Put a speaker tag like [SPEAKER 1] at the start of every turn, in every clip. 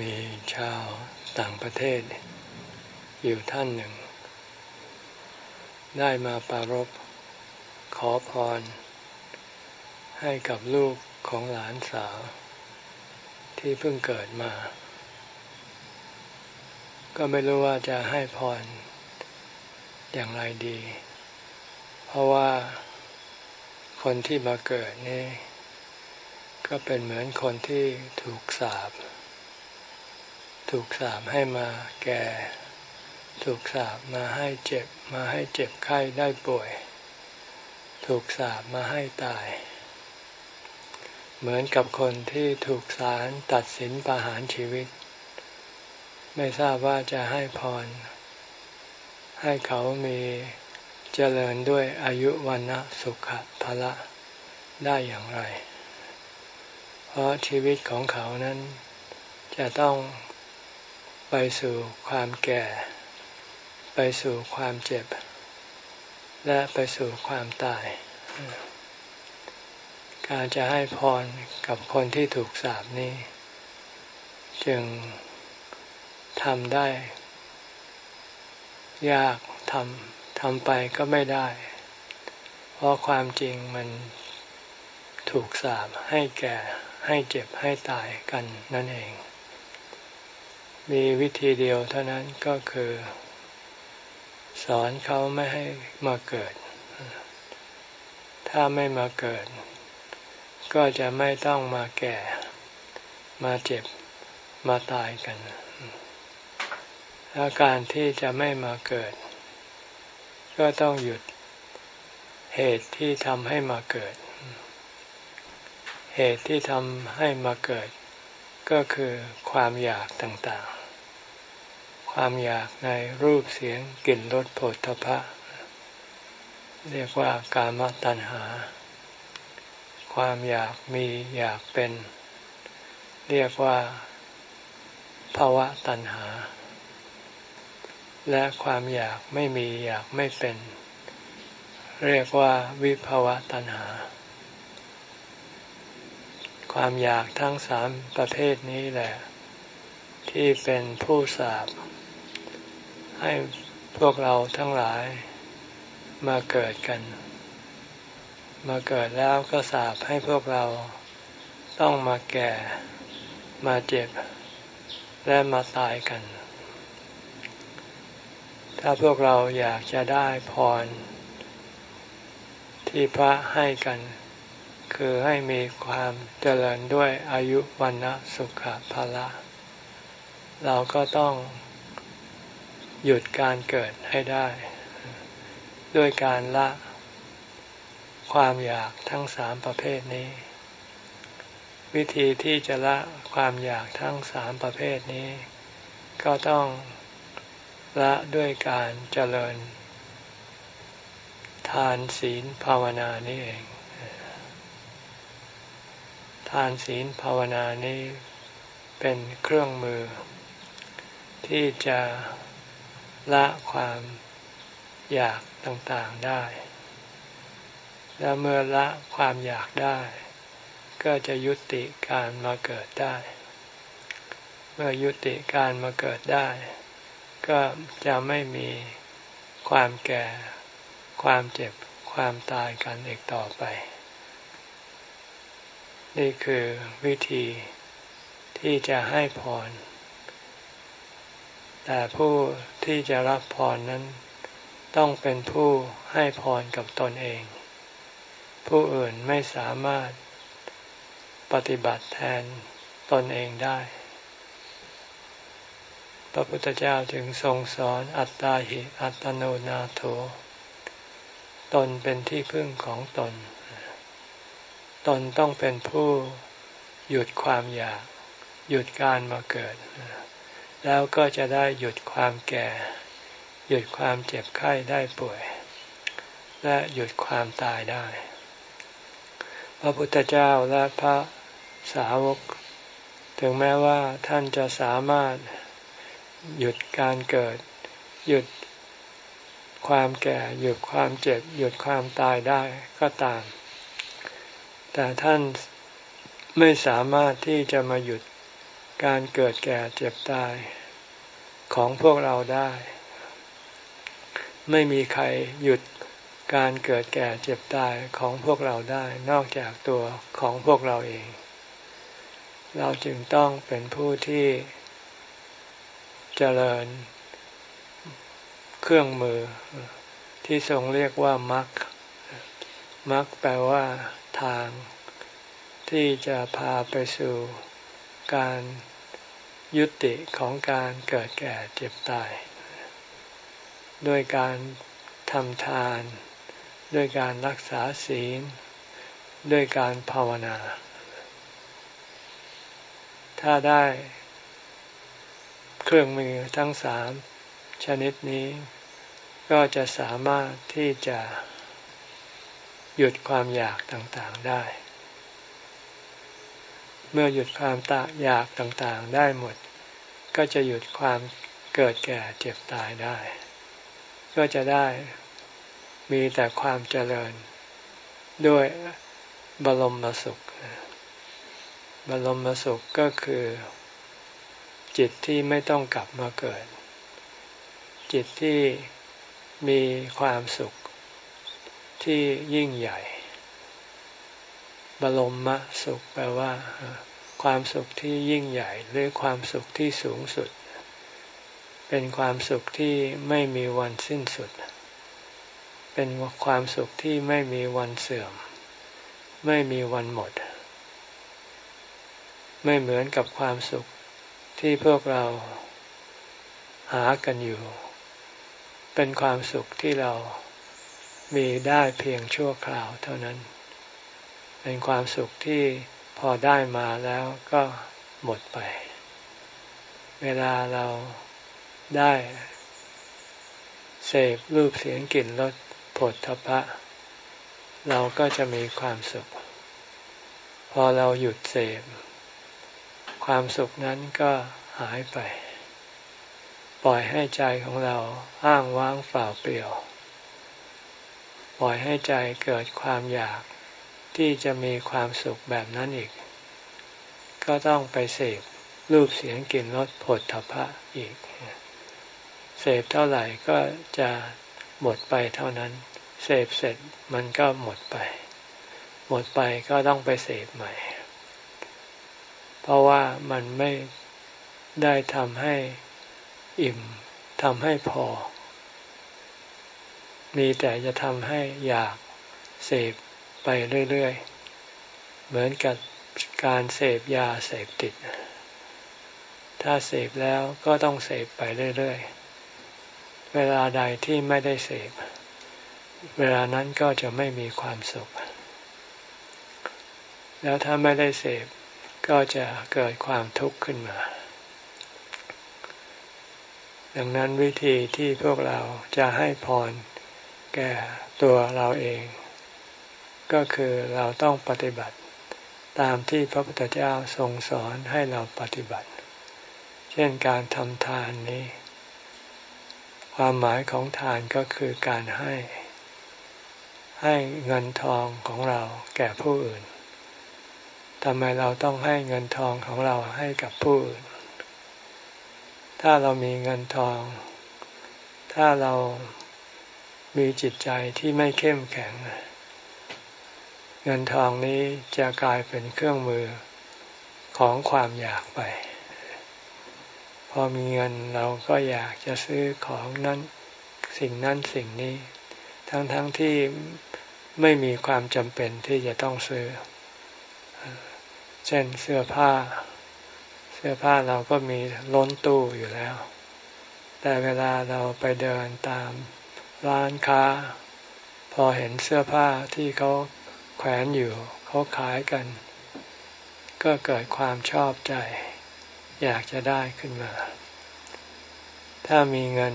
[SPEAKER 1] มีชาวต่างประเทศ อยู่ท่านหนึ่ง ได้มาปารบขอพร ให้กับลูกของหลานสาว ที่เพิ่งเกิดมา ก็ไม่รู้ว่าจะให้พรอย่างไรดี เพราะว่าคนที่มาเกิดนี่ ก็เป็นเหมือนคนที่ถูกสาบ ถูกสาบให้มาแก่ ถูกสาบมาให้เจ็บมาให้เจ็บไข้ได้ป่วย ถูกสาบมาให้ตาย เหมือนกับคนที่ถูกศาลตัดสินประหารชีวิต ไม่ทราบว่าจะให้พร ให้เขามีเจริญด้วยอายุวันนะสุขภะละ ได้อย่างไร เพราะชีวิตของเขานั้นจะต้อง ไปสู่ความแก่ ไปสู่ความเจ็บ และไปสู่ความตาย การจะให้พรกับคนที่ถูกสาบนี้ จึงทำได้ ยากทำทำไปก็ไม่ได้ เพราะความจริงมันถูกสาบให้แก่ให้เจ็บให้ตายกันนั่นเอง มีวิธีเดียวเท่านั้นก็คือ สอนเขาไม่ให้มาเกิด ถ้าไม่มาเกิด ก็จะไม่ต้องมาแก่ มาเจ็บ มาตายกันอาการที่จะไม่มาเกิด ก็ต้องหยุดเหตุที่ทำให้มาเกิด เหตุที่ทำให้มาเกิด ก็คือความอยากต่างๆ ความอยากในรูปเสียงกลิ่นรสผลทพะ เรียกว่ากามตัณหา ความอยากมีอยากเป็น เรียกว่าภาวะตัณหา และความอยากไม่มีอยากไม่เป็น เรียกว่าวิภาวะตัณหา ความอยากทั้งสามประเภทนี้แหละ ที่เป็นผู้สาบให้พวกเราทั้งหลายมาเกิดกัน มาเกิดแล้วก็สาบให้พวกเราต้องมาแก่ มาเจ็บ และมาตายกัน ถ้าพวกเราอยากจะได้พร ที่พระให้กัน คือให้มีความเจริญด้วยอายุวันนะสุขภาละ เราก็ต้องหยุดการเกิดให้ได้ ด้วยการละความอยากทั้งสามประเภทนี้ วิธีที่จะละความอยากทั้งสามประเภทนี้ ก็ต้องละด้วยการเจริญ ทานศีลภาวนานี่เอง ทานศีลภาวนานี้เป็นเครื่องมือ ที่จะละความอยากต่างๆได้ และเมื่อละความอยากได้ ก็จะยุติการมาเกิดได้ เมื่อยุติการมาเกิดได้ ก็จะไม่มีความแก่ ความเจ็บ ความตายกันอีกต่อไป นี่คือวิธีที่จะให้พร แต่ผู้ที่จะรับพรนั้น ต้องเป็นผู้ให้พรกับตนเอง ผู้อื่นไม่สามารถปฏิบัติแทนตนเองได้ พระพุทธเจ้าจึงทรงสอนอัตตาหิอัตโนนาโถ ตนเป็นที่พึ่งของตน ตนต้องเป็นผู้หยุดความอยาก หยุดการมาเกิด แล้วก็จะได้หยุดความแก่ หยุดความเจ็บไข้ได้ป่วย และหยุดความตายได้ พระพุทธเจ้าและพระสาวก ถึงแม้ว่าท่านจะสามารถหยุดการเกิด หยุดความแก่ หยุดความเจ็บ หยุดความตายได้ก็ตาม แต่ท่านไม่สามารถที่จะมาหยุดการเกิดแก่เจ็บตายของพวกเราได้ ไม่มีใครหยุดการเกิดแก่เจ็บตายของพวกเราได้ นอกจากตัวของพวกเราเอง เราจึงต้องเป็นผู้ที่เจริญ เครื่องมือที่ทรงเรียกว่ามรรคมรรคแปลว่า ทาง ที่จะพาไปสู่การยุติของการเกิดแก่เจ็บตาย ด้วยการทำทาน ด้วยการรักษาศีล ด้วยการภาวนา ถ้าได้เครื่องมือทั้งสามชนิดนี้ ก็จะสามารถที่จะ หยุดความอยากต่างๆได้ เมื่อหยุดความตะอยากต่างๆได้หมด ก็จะหยุดความเกิดแก่เจ็บตายได้ ก็จะได้มีแต่ความเจริญ ด้วยบรมสุข บรมสุขก็คือ จิตที่ไม่ต้องกลับมาเกิด จิตที่มีความสุข ที่ยิ่งใหญ่ บรมสุขแปลว่า ความสุขที่ยิ่งใหญ่ หรือความสุขที่สูงสุด เป็นความสุขที่ไม่มีวันสิ้นสุด เป็นความสุขที่ไม่มีวันเสื่อม ไม่มีวันหมด ไม่เหมือนกับความสุขที่พวกเราหากันอยู่ เป็นความสุขที่เรา มีได้เพียงชั่วคราวเท่านั้น เป็นความสุขที่พอได้มาแล้วก็หมดไป เวลาเราได้เสพรูปเสียงกลิ่นรสผลทพะ เราก็จะมีความสุข พอเราหยุดเสพความสุขนั้นก็หายไป ปล่อยให้ใจของเราอ้างว้างเปล่าเปลี่ยว ล่อยให้ใจเกิดความอยากที่จะมีความสุขแบบนั้นอีก ก็ต้องไปเสพรูปเสียงกลิ่นรสผลทพะอีก เสพเท่าไหร่ก็จะหมดไปเท่านั้น เสพเสร็จมันก็หมดไป หมดไปก็ต้องไปเสพใหม่ เพราะว่ามันไม่ได้ทำให้อิ่มทำให้พอ มีแต่จะทำให้อยากเสพไปเรื่อยๆ เหมือนกับการเสพยาเสพติด ถ้าเสพแล้วก็ต้องเสพไปเรื่อยๆ เวลาใดที่ไม่ได้เสพ เวลานั้นก็จะไม่มีความสุข แล้วถ้าไม่ได้เสพก็จะเกิดความทุกข์ขึ้นมาดังนั้นวิธีที่พวกเราจะให้พร แก่ตัวเราเอง ก็คือเราต้องปฏิบัติ ตามที่พระพุทธเจ้าทรงสอนให้เราปฏิบัติ เช่นการทำทานนี้ ความหมายของทานก็คือการให้ ให้เงินทองของเราแก่ผู้อื่นทำไมเราต้องให้เงินทองของเราให้กับผู้อื่น ถ้าเรามีเงินทอง ถ้าเรา มีจิตใจที่ไม่เข้มแข็ง เงินทองนี้จะกลายเป็นเครื่องมือของความอยากไป พอมีเงินเราก็อยากจะซื้อของนั้นสิ่งนั้นสิ่งนี้ ทั้งๆทที่ไม่มีความจำเป็นที่จะต้องซื้อ เช่นเสื้อผ้า เสื้อผ้าเราก็มีล้นตู้อยู่แล้ว แต่เวลาเราไปเดินตาม ร้านค้า พอเห็นเสื้อผ้าที่เขาแขวนอยู่เขาขายกัน ก็เกิดความชอบใจ อยากจะได้ขึ้นมา ถ้ามีเงิน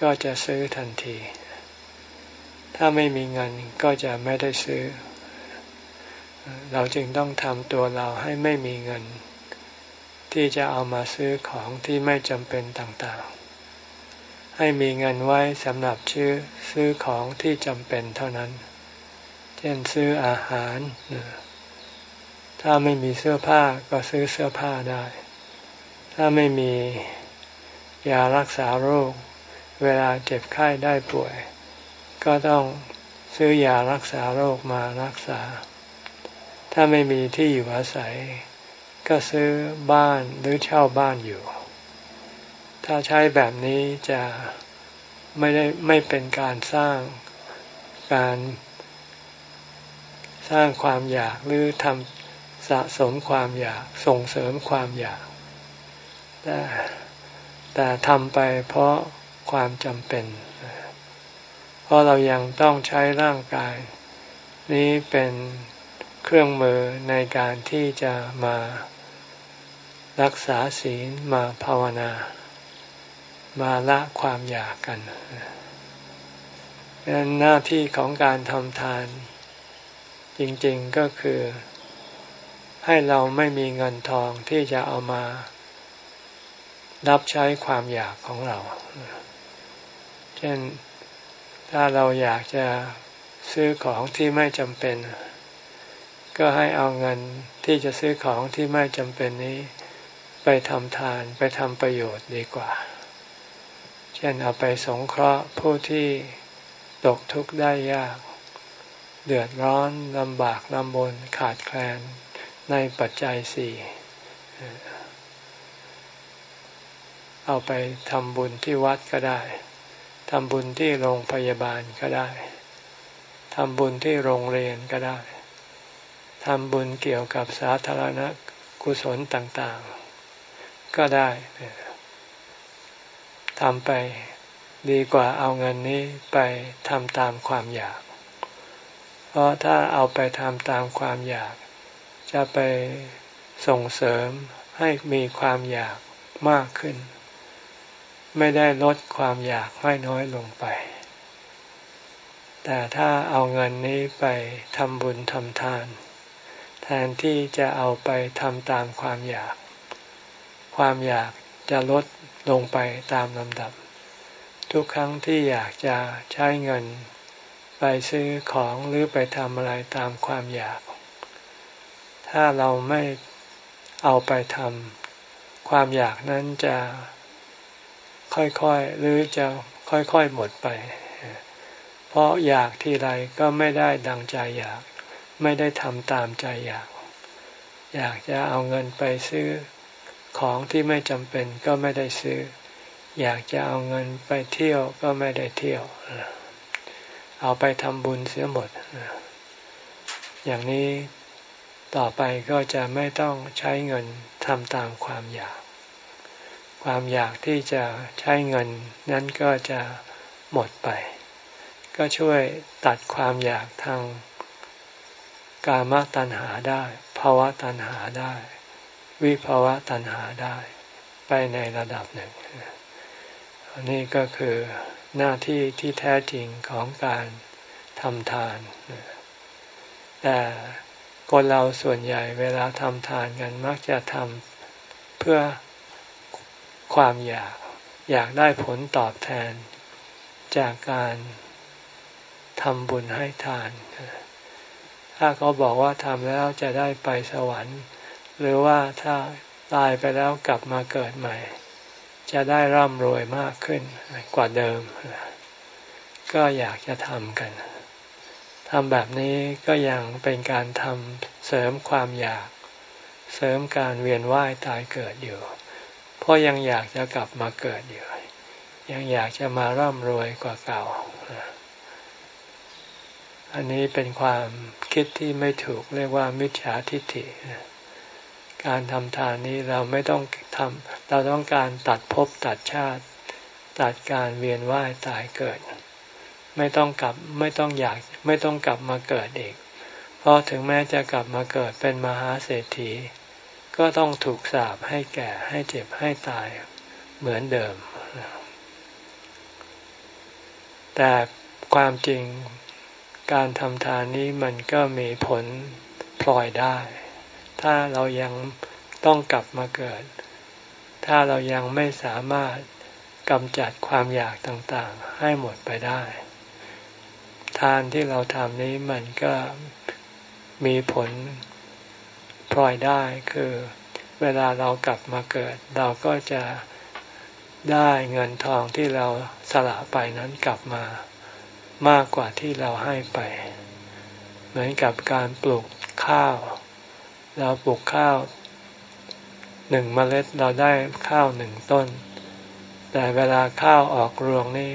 [SPEAKER 1] ก็จะซื้อทันที ถ้าไม่มีเงินก็จะไม่ได้ซื้อ เราจึงต้องทำตัวเราให้ไม่มีเงิน ที่จะเอามาซื้อของที่ไม่จำเป็นต่างๆ ให้มีเงินไว้สำหรับชื่อซื้อของที่จำเป็นเท่านั้น เช่นซื้ออาหาร ถ้าไม่มีเสื้อผ้าก็ซื้อเสื้อผ้าได้ ถ้าไม่มียารักษาโรค เวลาเจ็บไข้ได้ป่วย ก็ต้องซื้อยารักษาโรคมารักษา ถ้าไม่มีที่อยู่อาศัย ก็ซื้อบ้านหรือเช่าบ้านอยู่ ถ้าใช้แบบนี้จะไม่ได้ไม่เป็นการสร้างการสร้างความอยากหรือทำสะสมความอยากส่งเสริมความอยาก แต่แต่ทำไปเพราะความจำเป็น เพราะเรายังต้องใช้ร่างกาย นี้เป็นเครื่องมือในการที่จะมารักษาศีลมาภาวนา มาละความอยากกันดังนั้นหน้าที่ของการทำทาน จริงๆก็คือ ให้เราไม่มีเงินทองที่จะเอามา รับใช้ความอยากของเรา เช่นถ้าเราอยากจะซื้อของที่ไม่จำเป็น ก็ให้เอาเงินที่จะซื้อของที่ไม่จำเป็นนี้ ไปทำทานไปทำประโยชน์ดีกว่า ช่นเอาไปสงเคราะห์ผู้ที่ตกทุกข์ได้ยาก เดือดร้อนลำบากลำบนขาดแคลนในปัจจัยสี่เอาไปทำบุญที่วัดก็ได้ทำบุญที่โรงพยาบาลก็ได้ทำบุญที่โรงเรียนก็ได้ทำบุญเกี่ยวกับสาธารณกุศลต่าง ๆ ก็ได้ ทำไปดีกว่าเอาเงินนี้ไปทำตามความอยาก เพราะถ้าเอาไปทำตามความอยาก จะไปส่งเสริมให้มีความอยากมากขึ้น ไม่ได้ลดความอยากให้น้อยลงไป แต่ถ้าเอาเงินนี้ไปทำบุญทำทาน แทนที่จะเอาไปทำตามความอยาก ความอยากจะลด ลงไปตามลำดับ ทุกครั้งที่อยากจะใช้เงิน ไปซื้อของหรือไปทำอะไรตามความอยาก ถ้าเราไม่เอาไปทำความอยากนั้นจะค่อยๆหรือจะค่อยๆหมดไป เพราะอยากทีไรก็ไม่ได้ดังใจอยาก ไม่ได้ทำตามใจอยาก อยากจะเอาเงินไปซื้อ ของที่ไม่จำเป็นก็ไม่ได้ซื้อ อยากจะเอาเงินไปเที่ยวก็ไม่ได้เที่ยว เอาไปทำบุญเสียหมด อย่างนี้ต่อไปก็จะไม่ต้องใช้เงินทำตามความอยาก ความอยากที่จะใช้เงินนั้นก็จะหมดไป ก็ช่วยตัดความอยากทางกามตัณหาได้ภาวะตัณหาได้ วิภาวะตัณหาได้ไปในระดับหนึ่งอันนี้ก็คือหน้าที่ที่แท้จริงของการทำทาน แต่คนเราส่วนใหญ่เวลาทำทานกันมักจะทำเพื่อความอยาก อยากได้ผลตอบแทน จากการทำบุญให้ทาน ถ้าเขาบอกว่าทำแล้วจะได้ไปสวรรค์ หรือว่าถ้าตายไปแล้วกลับมาเกิดใหม่ จะได้ร่ำรวยมากขึ้นกว่าเดิม ก็อยากจะทำกันทำแบบนี้ก็ยังเป็นการทำเสริมความอยาก เสริมการเวียนว่ายตายเกิดอยู่ เพราะยังอยากจะกลับมาเกิดอยู่ ยังอยากจะมาร่ำรวยกว่าเก่า อันนี้เป็นความคิดที่ไม่ถูกเรียกว่ามิจฉาทิฏฐิ การทำทานนี้เราไม่ต้องทำเราต้องการตัดภพตัดชาติ ตัดการเวียนว่ายตายเกิด ไม่ต้องกลับไม่ต้องอยากไม่ต้องกลับมาเกิดอีก เพราะถึงแม้จะกลับมาเกิดเป็นมหาเศรษฐี ก็ต้องถูกสาปให้แก่ให้เจ็บให้ตายเหมือนเดิม แต่ความจริงการทำทานนี้มันก็มีผลพลอยได้ ถ้าเรายังต้องกลับมาเกิด ถ้าเรายังไม่สามารถกำจัดความอยากต่างๆ ให้หมดไปได้ ทานที่เราทำนี้มันก็มีผลพลอยได้คือเวลาเรากลับมาเกิด เราก็จะได้เงินทองที่เราสละไปนั้นกลับมามากกว่าที่เราให้ไป เหมือนกับการปลูกข้าว เราปลูกข้าวหนึ่งเมล็ดเราได้ข้าวหนึ่งต้น แต่เวลาข้าวออกรวงนี่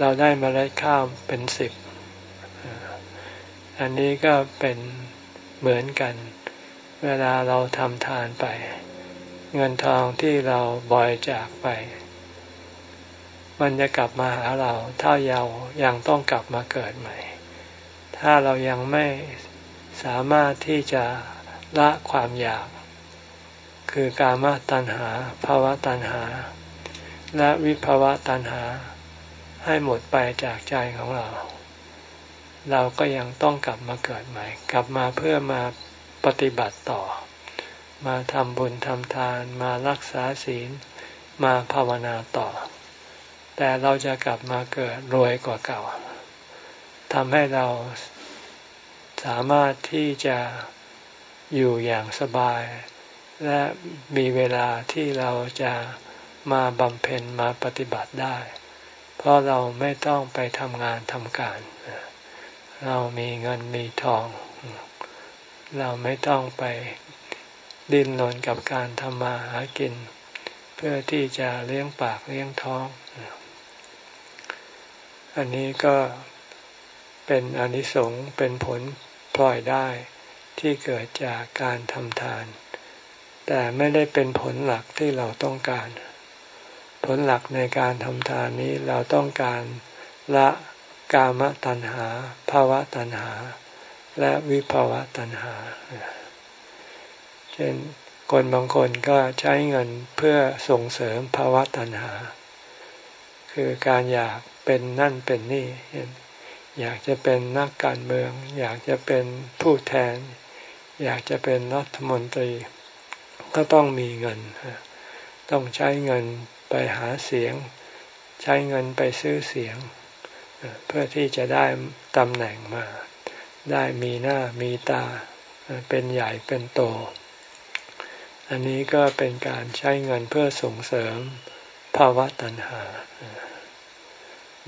[SPEAKER 1] เราได้เมล็ดข้าวเป็นสิบ อันนี้ก็เป็นเหมือนกัน เวลาเราทำทานไป เงินทองที่เราบริจาคไป มันจะกลับมาหาเราถ้าเรายังต้องกลับมาเกิดใหม่ ถ้าเรายังไม่สามารถที่จะ ละความอยาก คือกามตัณหาภาวะตัณหา และวิภาวะตัณหา ให้หมดไปจากใจของเรา เราก็ยังต้องกลับมาเกิดใหม่ กลับมาเพื่อมาปฏิบัติต่อ มาทำบุญทำทาน มารักษาศีล มาภาวนาต่อ แต่เราจะกลับมาเกิดรวยกว่าเก่าทำให้เราสามารถที่จะ อยู่อย่างสบาย และมีเวลาที่เราจะมาบำเพ็ญมาปฏิบัติได้ เพราะเราไม่ต้องไปทำงานทำการ เรามีเงินมีทอง เราไม่ต้องไปดิ้นรนกับการทำมาหากิน เพื่อที่จะเลี้ยงปากเลี้ยงท้อง อันนี้ก็เป็นอนิสงส์เป็นผลพลอยได้ ที่เกิดจากการทำทาน แต่ไม่ได้เป็นผลหลักที่เราต้องการ ผลหลักในการทำทานนี้เราต้องการละกามตัณหาภาวะตัณหา และวิภาวะตัณหา เช่นคนบางคนก็ใช้เงินเพื่อส่งเสริมภาวะตัณหา คือการอยากเป็นนั่นเป็นนี่อยากจะเป็นนักการเมือง อยากจะเป็นผู้แทน อยากจะเป็นรัฐมนตรี ก็ต้องมีเงิน ต้องใช้เงินไปหาเสียง ใช้เงินไปซื้อเสียง เพื่อที่จะได้ตำแหน่งมา ได้มีหน้ามีตาเป็นใหญ่เป็นโต อันนี้ก็เป็นการใช้เงินเพื่อส่งเสริมภาวะตัณหา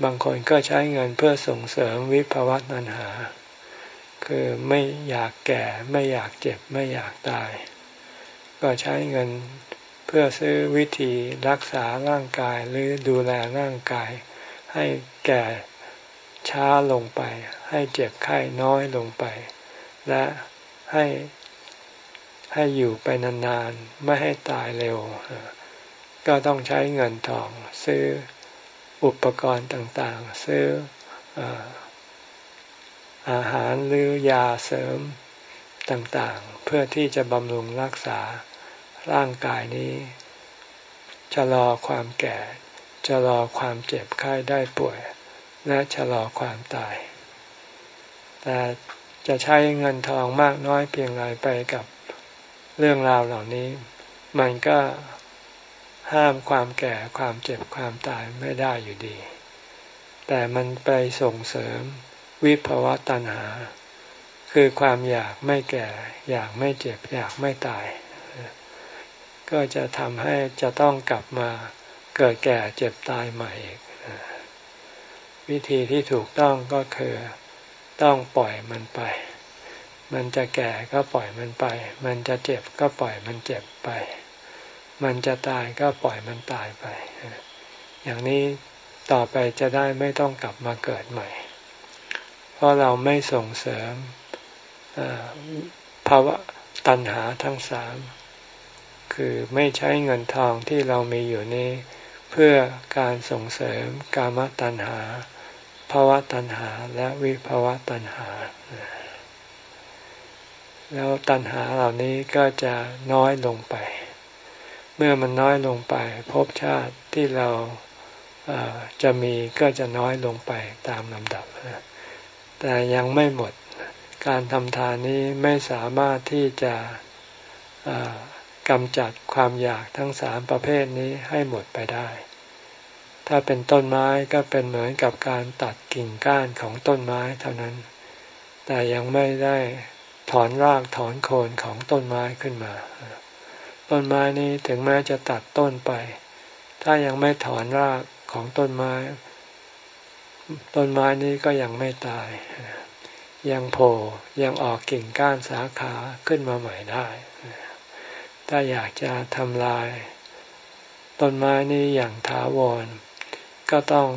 [SPEAKER 1] บางคนก็ใช้เงินเพื่อส่งเสริมวิภาวะตัณหา คือไม่อยากแก่ไม่อยากเจ็บไม่อยากตาย ก็ใช้เงินเพื่อซื้อวิธีรักษาร่างกายหรือดูแลร่างกาย ให้แก่ช้าลงไป ให้เจ็บไข้น้อยลงไป และให้ให้อยู่ไปนานๆไม่ให้ตายเร็ว ก็ต้องใช้เงินทองซื้ออุปกรณ์ต่างๆ ซื้ออ อาหารหรือยาเสริมต่างๆ เพื่อที่จะบำรุงรักษาร่างกายนี้ชะลอความแก่ชะลอความเจ็บไข้ได้ป่วย และชะลอความตาย แต่จะใช้เงินทองมากน้อยเพียงไรไปกับเรื่องราวเหล่านี้ มันก็ห้ามความแก่ความเจ็บความตายไม่ได้อยู่ดี แต่มันไปส่งเสริม วิภวะตัณหา คือความอยากไม่แก่ อยากไม่เจ็บ อยากไม่ตาย ก็จะทำให้จะต้องกลับมาเกิดแก่เจ็บตายใหม่อีกวิธีที่ถูกต้องก็คือต้องปล่อยมันไป มันจะแก่ก็ปล่อยมันไป มันจะเจ็บก็ปล่อยมันเจ็บไป มันจะตายก็ปล่อยมันตายไป อย่างนี้ต่อไปจะได้ไม่ต้องกลับมาเกิดใหม่ เพราะเราไม่ส่งเสริมภาวะตัณหาทั้งสามคือไม่ใช้เงินทองที่เรามีอยู่นี้ เพื่อการส่งเสริมกามตัณหาภาวะตัณหาและวิภาวะตัณหา แล้วตัณหาเหล่านี้ก็จะน้อยลงไป เมื่อมันน้อยลงไปภพชาติที่เราจะมีก็จะน้อยลงไปตามลำดับ แต่ยังไม่หมด การทำทานนี้ไม่สามารถที่จะกำจัดความอยากทั้งสามประเภทนี้ให้หมดไปได้ ถ้าเป็นต้นไม้ก็เป็นเหมือนกับการตัดกิ่งก้านของต้นไม้เท่านั้น แต่ยังไม่ได้ถอนรากถอนโคนของต้นไม้ขึ้นมา ต้นไม้นี้ถึงแม้จะตัดต้นไป ถ้ายังไม่ถอนรากของต้นไม้ ต้นไม้นี้ก็ยังไม่ตาย ยังโผล่ยังออกกิ่งก้านสาขาขึ้นมาใหม่ได้ ถ้าอยากจะทำลาย ต้นไม้นี้อย่างถาวร ก็ต้อง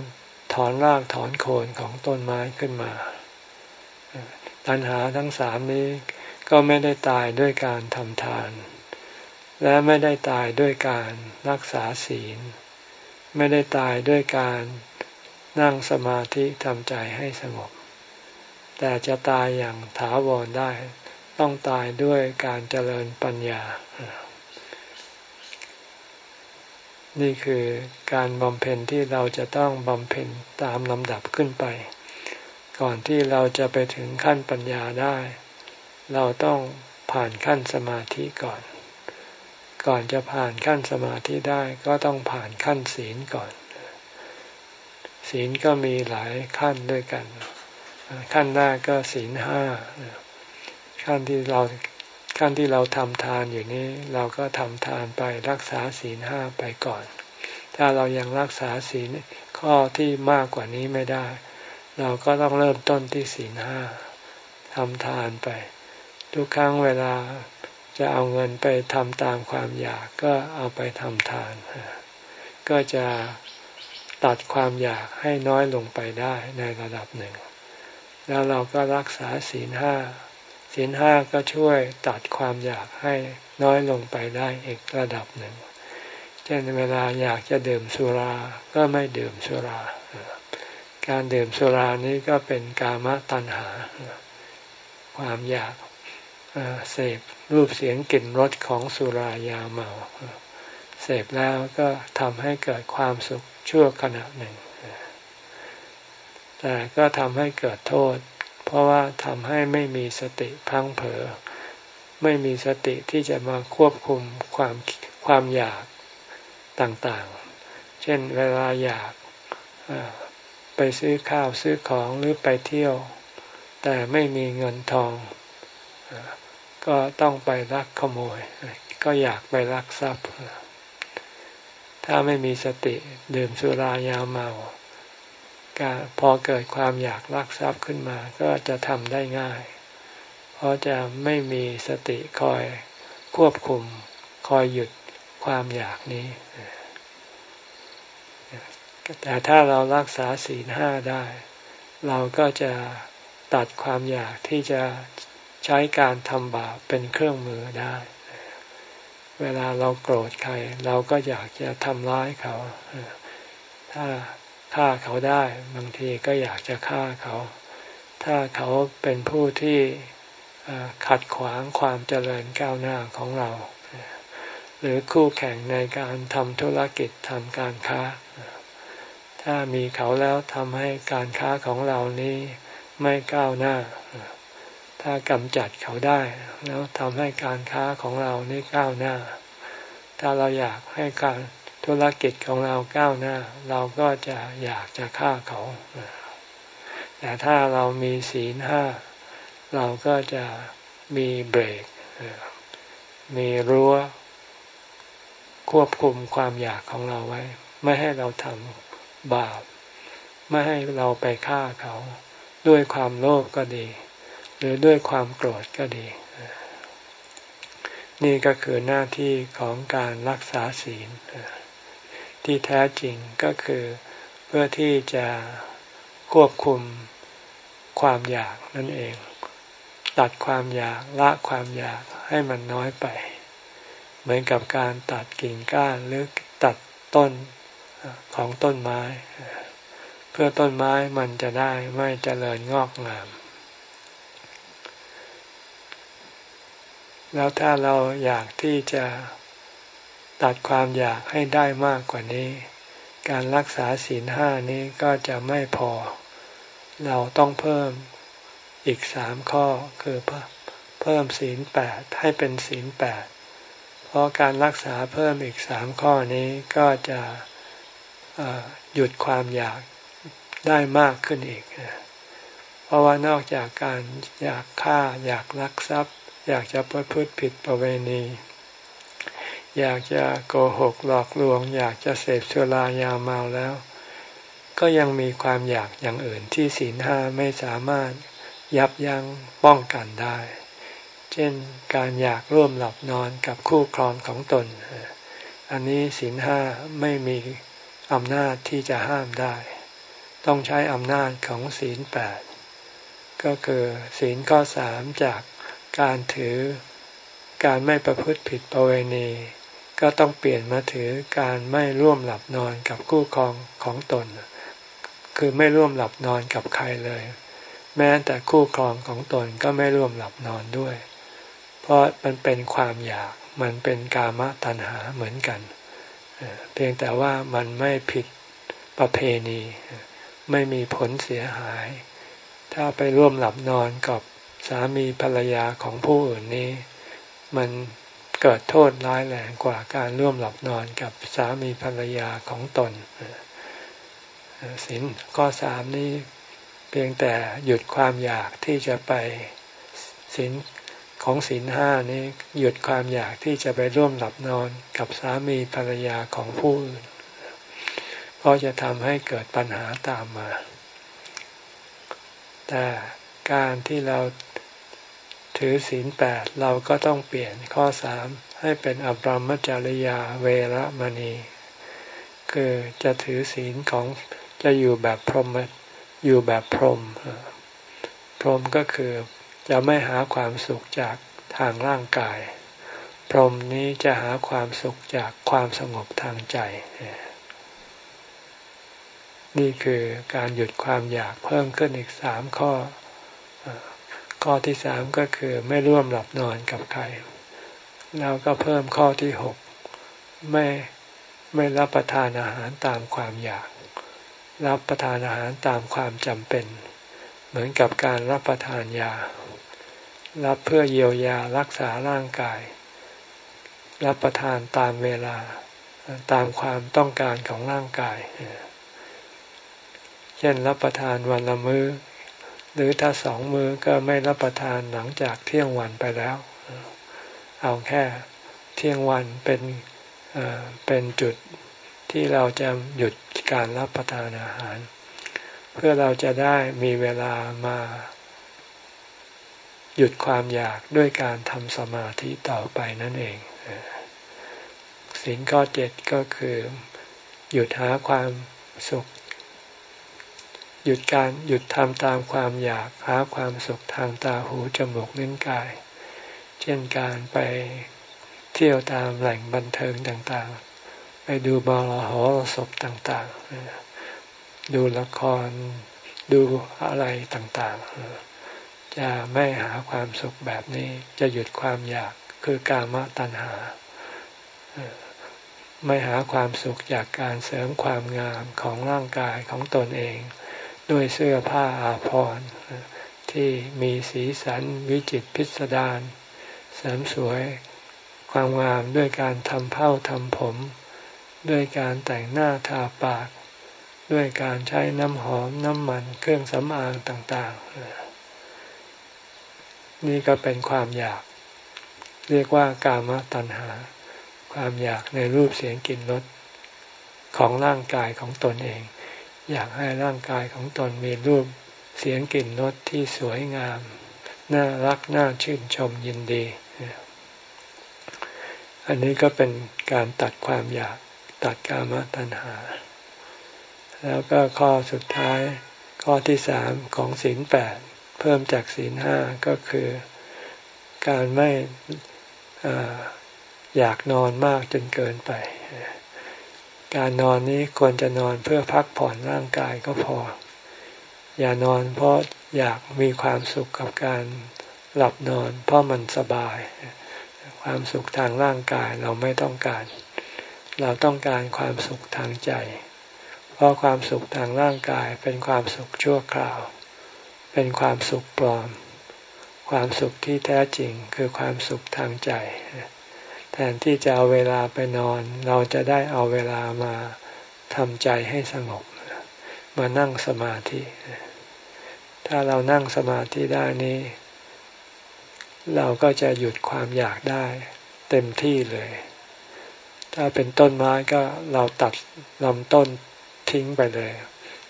[SPEAKER 1] ถอนรากถอนโคนของต้นไม้ขึ้นมา ตัณหาทั้งสามนี้ก็ไม่ได้ตายด้วยการทำทาน และไม่ได้ตายด้วยการรักษาศีล ไม่ได้ตายด้วยการ นั่งสมาธิทำใจให้สงบ แต่จะตายอย่างถาวรได้ ต้องตายด้วยการเจริญปัญญา นี่คือการบำเพ็ญที่เราจะต้องบำเพ็ญตามลำดับขึ้นไป ก่อนที่เราจะไปถึงขั้นปัญญาได้ เราต้องผ่านขั้นสมาธิก่อน ก่อนจะผ่านขั้นสมาธิได้ก็ต้องผ่านขั้นศีลก่อน ศีลก็มีหลายขั้นด้วยกัน ขั้นแรกก็ศีลห้าขั้นที่เราขั้นที่เราทำทานอยู่นี้ เราก็ทำทานไปรักษาศีลห้าไปก่อน ถ้าเรายังรักษาศีลข้อที่มากกว่านี้ไม่ได้ เราก็ต้องเริ่มต้นที่ศีลห้าทำทานไป ทุกครั้งเวลาจะเอาเงินไปทำตามความอยากก็เอาไปทำทาน ก็จะ ตัดความอยากให้น้อยลงไปได้ในระดับหนึ่ง แล้วเราก็รักษาศีลห้าศีลห้าก็ช่วยตัดความอยากให้น้อยลงไปได้อีกระดับหนึ่ง เช่นเวลาอยากจะดื่มสุราก็ไม่ดื่มสุรา การดื่มสุรานี้ก็เป็นกามตัณหา ความอยากเสพรูปเสียงกลิ่นรสของสุรายาเมา เสพแล้วก็ทำให้เกิดความสุข ชั่วขณะหนึ่ง แต่ก็ทำให้เกิดโทษ เพราะว่าทำให้ไม่มีสติพังเผลอไม่มีสติที่จะมาควบคุมความความอยากต่างๆ เช่นเวลาอยากไปซื้อข้าวซื้อของหรือไปเที่ยว แต่ไม่มีเงินทอง ก็ต้องไปลักขโมย ก็อยากไปลักทรัพย์ ถ้าไม่มีสติดื่มสุรายาเมาพอเกิดความอยากลักทรัพย์ขึ้นมาก็จะทำได้ง่าย เพราะจะไม่มีสติคอยควบคุมคอยหยุดความอยากนี้ แต่ถ้าเรารักษาศีลห้าได้ เราก็จะตัดความอยากที่จะใช้การทำบาปเป็นเครื่องมือได้ เวลาเราโกรธใคร เราก็อยากจะทำร้ายเขา ถ้าฆ่าเขาได้บางทีก็อยากจะฆ่าเขา ถ้าเขาเป็นผู้ที่ขัดขวางความเจริญก้าวหน้าของเรา หรือคู่แข่งในการทำธุรกิจทำการค้า ถ้ามีเขาแล้วทำให้การค้าของเรานี้ไม่ก้าวหน้า ถ้ากำจัดเขาได้ แล้วทำให้การค้าของเรานี่ก้าวหน้า ถ้าเราอยากให้การธุรกิจของเราก้าวหน้า เราก็จะอยากจะฆ่าเขา แต่ถ้าเรามีศีลห้า เราก็จะมีเบรก มีรั้ว ควบคุมความอยากของเราไว้ ไม่ให้เราทำบาป ไม่ให้เราไปฆ่าเขา ด้วยความโลภกก็ดี หรือด้วยความโกรธก็ดี นี่ก็คือหน้าที่ของการรักษาศีล ที่แท้จริงก็คือเพื่อที่จะควบคุมความอยากนั่นเอง ตัดความอยากละความอยากให้มันน้อยไป เหมือนกับการตัดกิ่งก้านหรือตัดต้นของต้นไม้ เพื่อต้นไม้มันจะได้ไม่เจริญงอกงาม แล้วถ้าเราอยากที่จะตัดความอยากให้ได้มากกว่านี้ การรักษาศีลห้านี้ก็จะไม่พอ เราต้องเพิ่มอีกสามข้อคือเพิ่มศีลแปดให้เป็นศีลแปดเพราะการรักษาเพิ่มอีกสามข้อนี้ก็จะหยุดความอยากได้มากขึ้นอีก เพราะว่านอกจากการอยากฆ่าอยากลักทรัพย์ อยากจะประพฤติผิดประเวณี อยากจะโกหกหลอกลวง อยากจะเสพสุรายาเมาแล้ว ก็ยังมีความอยากอย่างอื่นที่ศีลห้าไม่สามารถยับยั้งป้องกันได้ เช่นการอยากร่วมหลับนอนกับคู่ครองของตน อันนี้ศีลห้าไม่มีอำนาจที่จะห้ามได้ ต้องใช้อำนาจของศีลแปดก็คือศีลข้อสามจาก การถือการไม่ประพฤติผิดประเวณี ก็ต้องเปลี่ยนมาถือการไม่ร่วมหลับนอนกับคู่ครองของตน คือไม่ร่วมหลับนอนกับใครเลย แม้แต่คู่ครองของตนก็ไม่ร่วมหลับนอนด้วย เพราะมันเป็นความอยากมันเป็นกามตัณหาเหมือนกัน เพียงแต่ว่ามันไม่ผิดประเพณี ไม่มีผลเสียหาย ถ้าไปร่วมหลับนอนกับ สามีภรรยาของผู้อื่นนี้ มันเกิดโทษร้ายแรงกว่าการร่วมหลับนอนกับสามีภรรยาของตนสินข้อสามนี้เพียงแต่หยุดความอยากที่จะไปสินของสินห้านี้หยุดความอยากที่จะไปร่วมหลับนอนกับสามีภรรยาของผู้อื่นเพราะจะทำให้เกิดปัญหาตามมา แต่ การที่เราถือศีลแปดเราก็ต้องเปลี่ยนข้อสามให้เป็นอบรมจริยาเวรมณี คือจะถือศีลของจะอยู่แบบพรหมอยู่แบบพรหมพรหมก็คือจะไม่หาความสุขจากทางร่างกาย พรหมนี้จะหาความสุขจากความสงบทางใจ นี่คือการหยุดความอยากเพิ่มขึ้นอีกสามข้อ ข้อที่สามก็คือไม่ร่วมหลับนอนกับใคร แล้วก็เพิ่มข้อที่หกไม่ไม่รับประทานอาหารตามความอยาก รับประทานอาหารตามความจำเป็น เหมือนกับการรับประทานยา รับเพื่อเยียวยารักษาร่างกาย รับประทานตามเวลาตามความต้องการของร่างกาย เช่นรับประทานวันละมื้อ หรือถ้าสองมือก็ไม่รับประทานหลังจากเที่ยงวันไปแล้ว เอาแค่เที่ยงวันเป็นเป็นจุดที่เราจะหยุดการรับประทานอาหาร เพื่อเราจะได้มีเวลามาหยุดความอยากด้วยการทำสมาธิต่อไปนั่นเองสิ่งข้อเจ็ดก็คือ หยุดหาความสุข หยุดการหยุดทำตามความอยากหาความสุขทางตาหูจมูกลิ้นกาย เช่นการไปเที่ยวตามแหล่งบันเทิงต่างๆ ไปดูบอลหอศพต่างๆ ดูละครดูอะไรต่างๆ จะไม่หาความสุขแบบนี้จะหยุดความอยากคือกามตัณหา ไม่หาความสุขจากการเสริมความงามของร่างกายของตนเอง ด้วยเสื้อผ้าอาภรณ์ที่มีสีสันวิจิตพิสดารเสริมสวยความงามด้วยการทำเผ้าทำผม ด้วยการแต่งหน้าทาปาก ด้วยการใช้น้ำหอมน้ำมันเครื่องสำอางต่างๆ นี่ก็เป็นความอยาก เรียกว่ากามตัณหา ความอยากในรูปเสียงกลิ่นรสของร่างกายของตนเอง อยากให้ร่างกายของตนมีรูปเสียงกลิ่นรสที่สวยงาม น่ารักน่าชื่นชมยินดี อันนี้ก็เป็นการตัดความอยากตัดกามตัณหา แล้วก็ข้อสุดท้ายข้อที่สามของศีลแปดเพิ่มจากศีลห้าก็คือ การไม่ออยากนอนมากจนเกินไป การนอนนี้ควรจะนอนเพื่อพักผ่อนร่างกายก็พอ อย่านอนเพราะอยากมีความสุขกับการหลับนอน เพราะมันสบาย ความสุขทางร่างกายเราไม่ต้องการ เราต้องการความสุขทางใจ เพราะความสุขทางร่างกายเป็นความสุขชั่วคราว เป็นความสุขปลอม ความสุขที่แท้จริงคือความสุขทางใจ ทนที่จะเอาเวลาไปนอน เราจะได้เอาเวลามาทำใจให้สงบ มานั่งสมาธิ ถ้าเรานั่งสมาธิได้นี้ เราก็จะหยุดความอยากได้เต็มที่เลย ถ้าเป็นต้นไม้ก็เราตัดลำต้นทิ้งไปเลย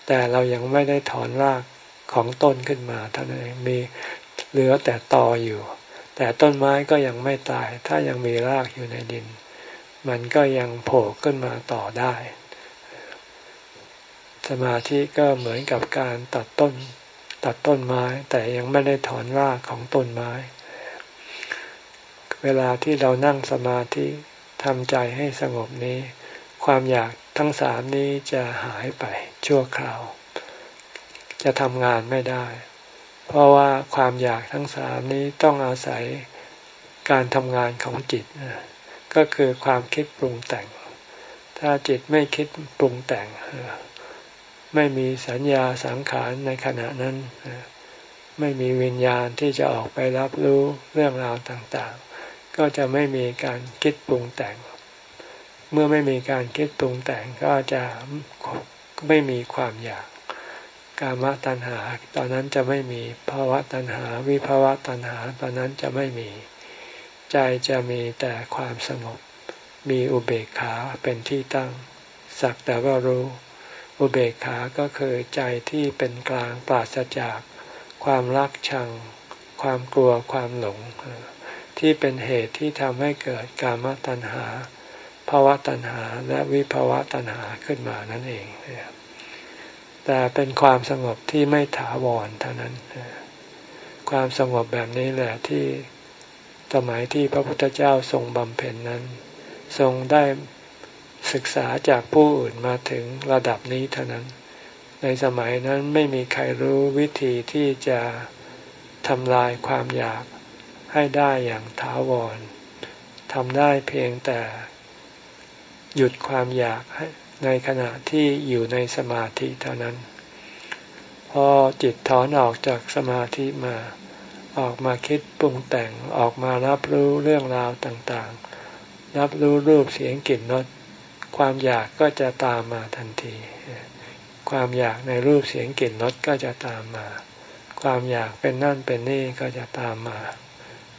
[SPEAKER 1] แต่เรายังไม่ได้ถอนรากของต้นขึ้นมาเท่านั้นเองมีเหลือแต่ตออยู่ แต่ต้นไม้ก็ยังไม่ตาย ถ้ายังมีรากอยู่ในดิน มันก็ยังโผล่ขึ้นมาต่อได้ สมาธิก็เหมือนกับการตัดต้น ตัดต้นไม้ แต่ยังไม่ได้ถอนรากของต้นไม้ เวลาที่เรานั่งสมาธิทำใจให้สงบนี้ ความอยากทั้งสามนี้จะหายไปชั่วคราว จะทำงานไม่ได้ เพราะว่าความอยากทั้งสามนี้ต้องอาศัยการทำงานของจิต ก็คือความคิดปรุงแต่ง ถ้าจิตไม่คิดปรุงแต่ง ไม่มีสัญญาสังขารในขณะนั้น ไม่มีวิญญาณที่จะออกไปรับรู้เรื่องราวต่างๆ ก็จะไม่มีการคิดปรุงแต่ง เมื่อไม่มีการคิดปรุงแต่งก็จะไม่มีความอยาก กามตัณหา ตอนนั้นจะไม่มีภาวะตัณหา วิภาวะตัณหา ตอนนั้นจะไม่มี ใจจะมีแต่ความสงบ มีอุเบกขาเป็นที่ตั้ง สักแต่ว่ารู้ อุเบกขาก็คือใจที่เป็นกลางปราศจาก ความรักชัง ความกลัวความหลง ที่เป็นเหตุที่ทำให้เกิดกามตัณหาภาวะตัณหาและวิภาวะตัณหาขึ้นมานั่นเอง แต่เป็นความสงบที่ไม่ถาวรเท่านั้น ความสงบแบบนี้แหละที่สมัยที่พระพุทธเจ้าทรงบำเพ็ญนั้น ทรงได้ศึกษาจากผู้อื่นมาถึงระดับนี้เท่านั้น ในสมัยนั้นไม่มีใครรู้วิธีที่จะทำลายความอยากให้ได้อย่างถาวรทำได้เพียงแต่หยุดความอยาก ในขณะที่อยู่ในสมาธิเท่านั้น พอจิตถอนออกจากสมาธิมา ออกมาคิดปรุงแต่งออกมารับรู้เรื่องราวต่างๆ รับรู้รูปเสียงกลิ่นรสความอยากก็จะตามมาทันที ความอยากในรูปเสียงกลิ่นรสก็จะตามมา ความอยากเป็นนั่นเป็นนี่ก็จะตามมา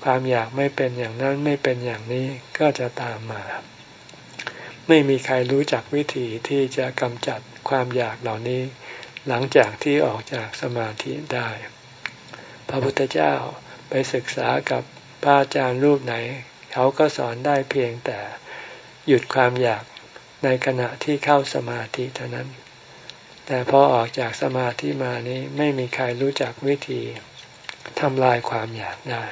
[SPEAKER 1] ความอยากไม่เป็นอย่างนั้นไม่เป็นอย่างนี้ก็จะตามมา ไม่มีใครรู้จักวิธีที่จะกำจัดความอยากเหล่านี้ หลังจากที่ออกจากสมาธิได้ พระพุทธเจ้าไปศึกษากับพระอาจารย์รูปไหน เขาก็สอนได้เพียงแต่หยุดความอยากในขณะที่เข้าสมาธิเท่านั้น แต่พอออกจากสมาธิมานี้ไม่มีใครรู้จักวิธีทำลายความอยากได้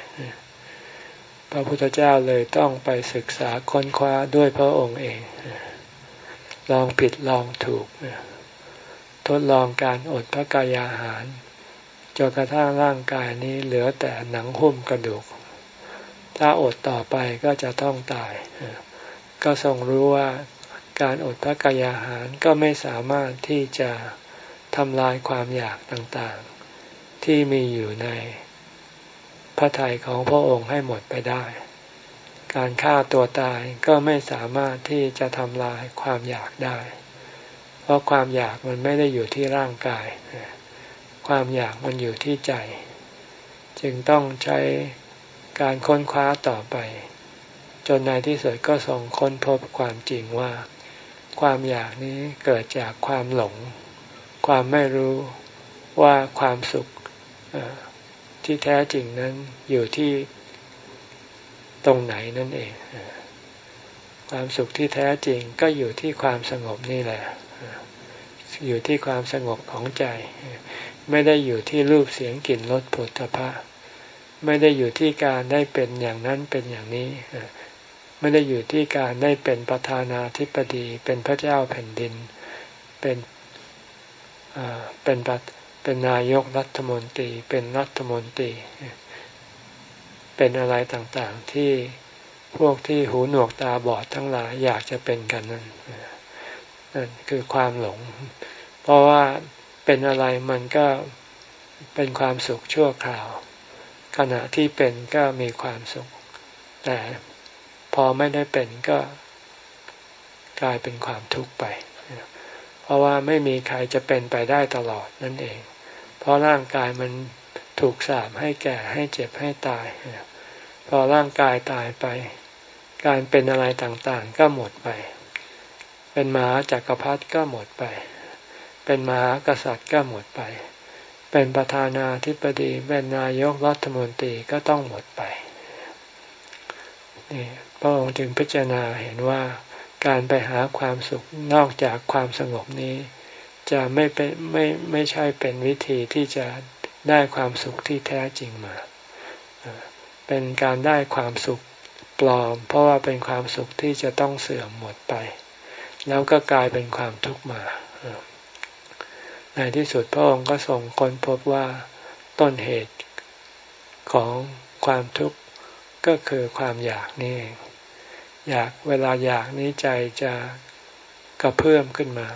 [SPEAKER 1] พระพุทธเจ้าเลยต้องไปศึกษาค้นคว้าด้วยพระองค์เอง ลองผิดลองถูก ทดลองการอดพระกายอาหารจนกระทั่งร่างกายนี้เหลือแต่หนังหุ้มกระดูก ถ้าอดต่อไปก็จะต้องตาย ก็ทรงรู้ว่าการอดพระกายอาหารก็ไม่สามารถที่จะทำลายความอยากต่างๆ ที่มีอยู่ใน พระทัยของพระองค์ให้หมดไปได้ การฆ่าตัวตายก็ไม่สามารถที่จะทำลายความอยากได้ เพราะความอยากมันไม่ได้อยู่ที่ร่างกาย ความอยากมันอยู่ที่ใจ จึงต้องใช้การค้นคว้าต่อไป จนในที่สุดก็ส่งค้นพบความจริงว่า ความอยากนี้เกิดจากความหลง ความไม่รู้ว่าความสุข ที่แท้จริงนั้นอยู่ที่ตรงไหนนั่นเอง ความสุขที่แท้จริงก็อยู่ที่ความสงบนี่แหละ อยู่ที่ความสงบของใจ ไม่ได้อยู่ที่รูปเสียงกลิ่นรสผลพระไม่ได้อยู่ที่การได้เป็นอย่างนั้นเป็นอย่างนี้ไม่ได้อยู่ที่การได้เป็นประธานาธิบดี เป็นพระเจ้าแผ่นดิน เป็นเป็นปร เป็นนายกรัฐมนตรี เป็นรัฐมนตรี เป็นอะไรต่างๆที่พวกที่หูหนวกตาบอดทั้งหลายอยากจะเป็นกันนั่นนั่นคือความหลง เพราะว่าเป็นอะไรมันก็เป็นความสุขชั่วคราว ขณะที่เป็นก็มีความสุข แต่พอไม่ได้เป็นก็กลายเป็นความทุกข์ไป เพราะว่าไม่มีใครจะเป็นไปได้ตลอดนั่นเอง ราะร่างกายมันถูกสาบให้แก่ให้เจ็บให้ตาย พอร่างกายตายไป การเป็นอะไรต่างๆ ก็หมดไป เป็นมหาจักรพรรดิก็หมดไป เป็นมหากษัตริย์ก็หมดไป เป็นประธานาธิบดีเป็นนายกรัฐมนตรีก็ต้องหมดไปนี่พระองค์จึงพิจารณาเห็นว่าการไปหาความสุขนอกจากความสงบนี้ จะไม่เป็นไม่ไม่ใช่เป็นวิธีที่จะได้ความสุขที่แท้จริงมา เป็นการได้ความสุขปลอม เพราะว่าเป็นความสุขที่จะต้องเสื่อมหมดไป แล้วก็กลายเป็นความทุกข์มาในที่สุดพระองค์ก็ส่งคนพบว่าต้นเหตุของความทุกข์ก็คือความอยากนี่เองอยากเวลาอยากนี้ใจจะกระเพื่อมขึ้นมา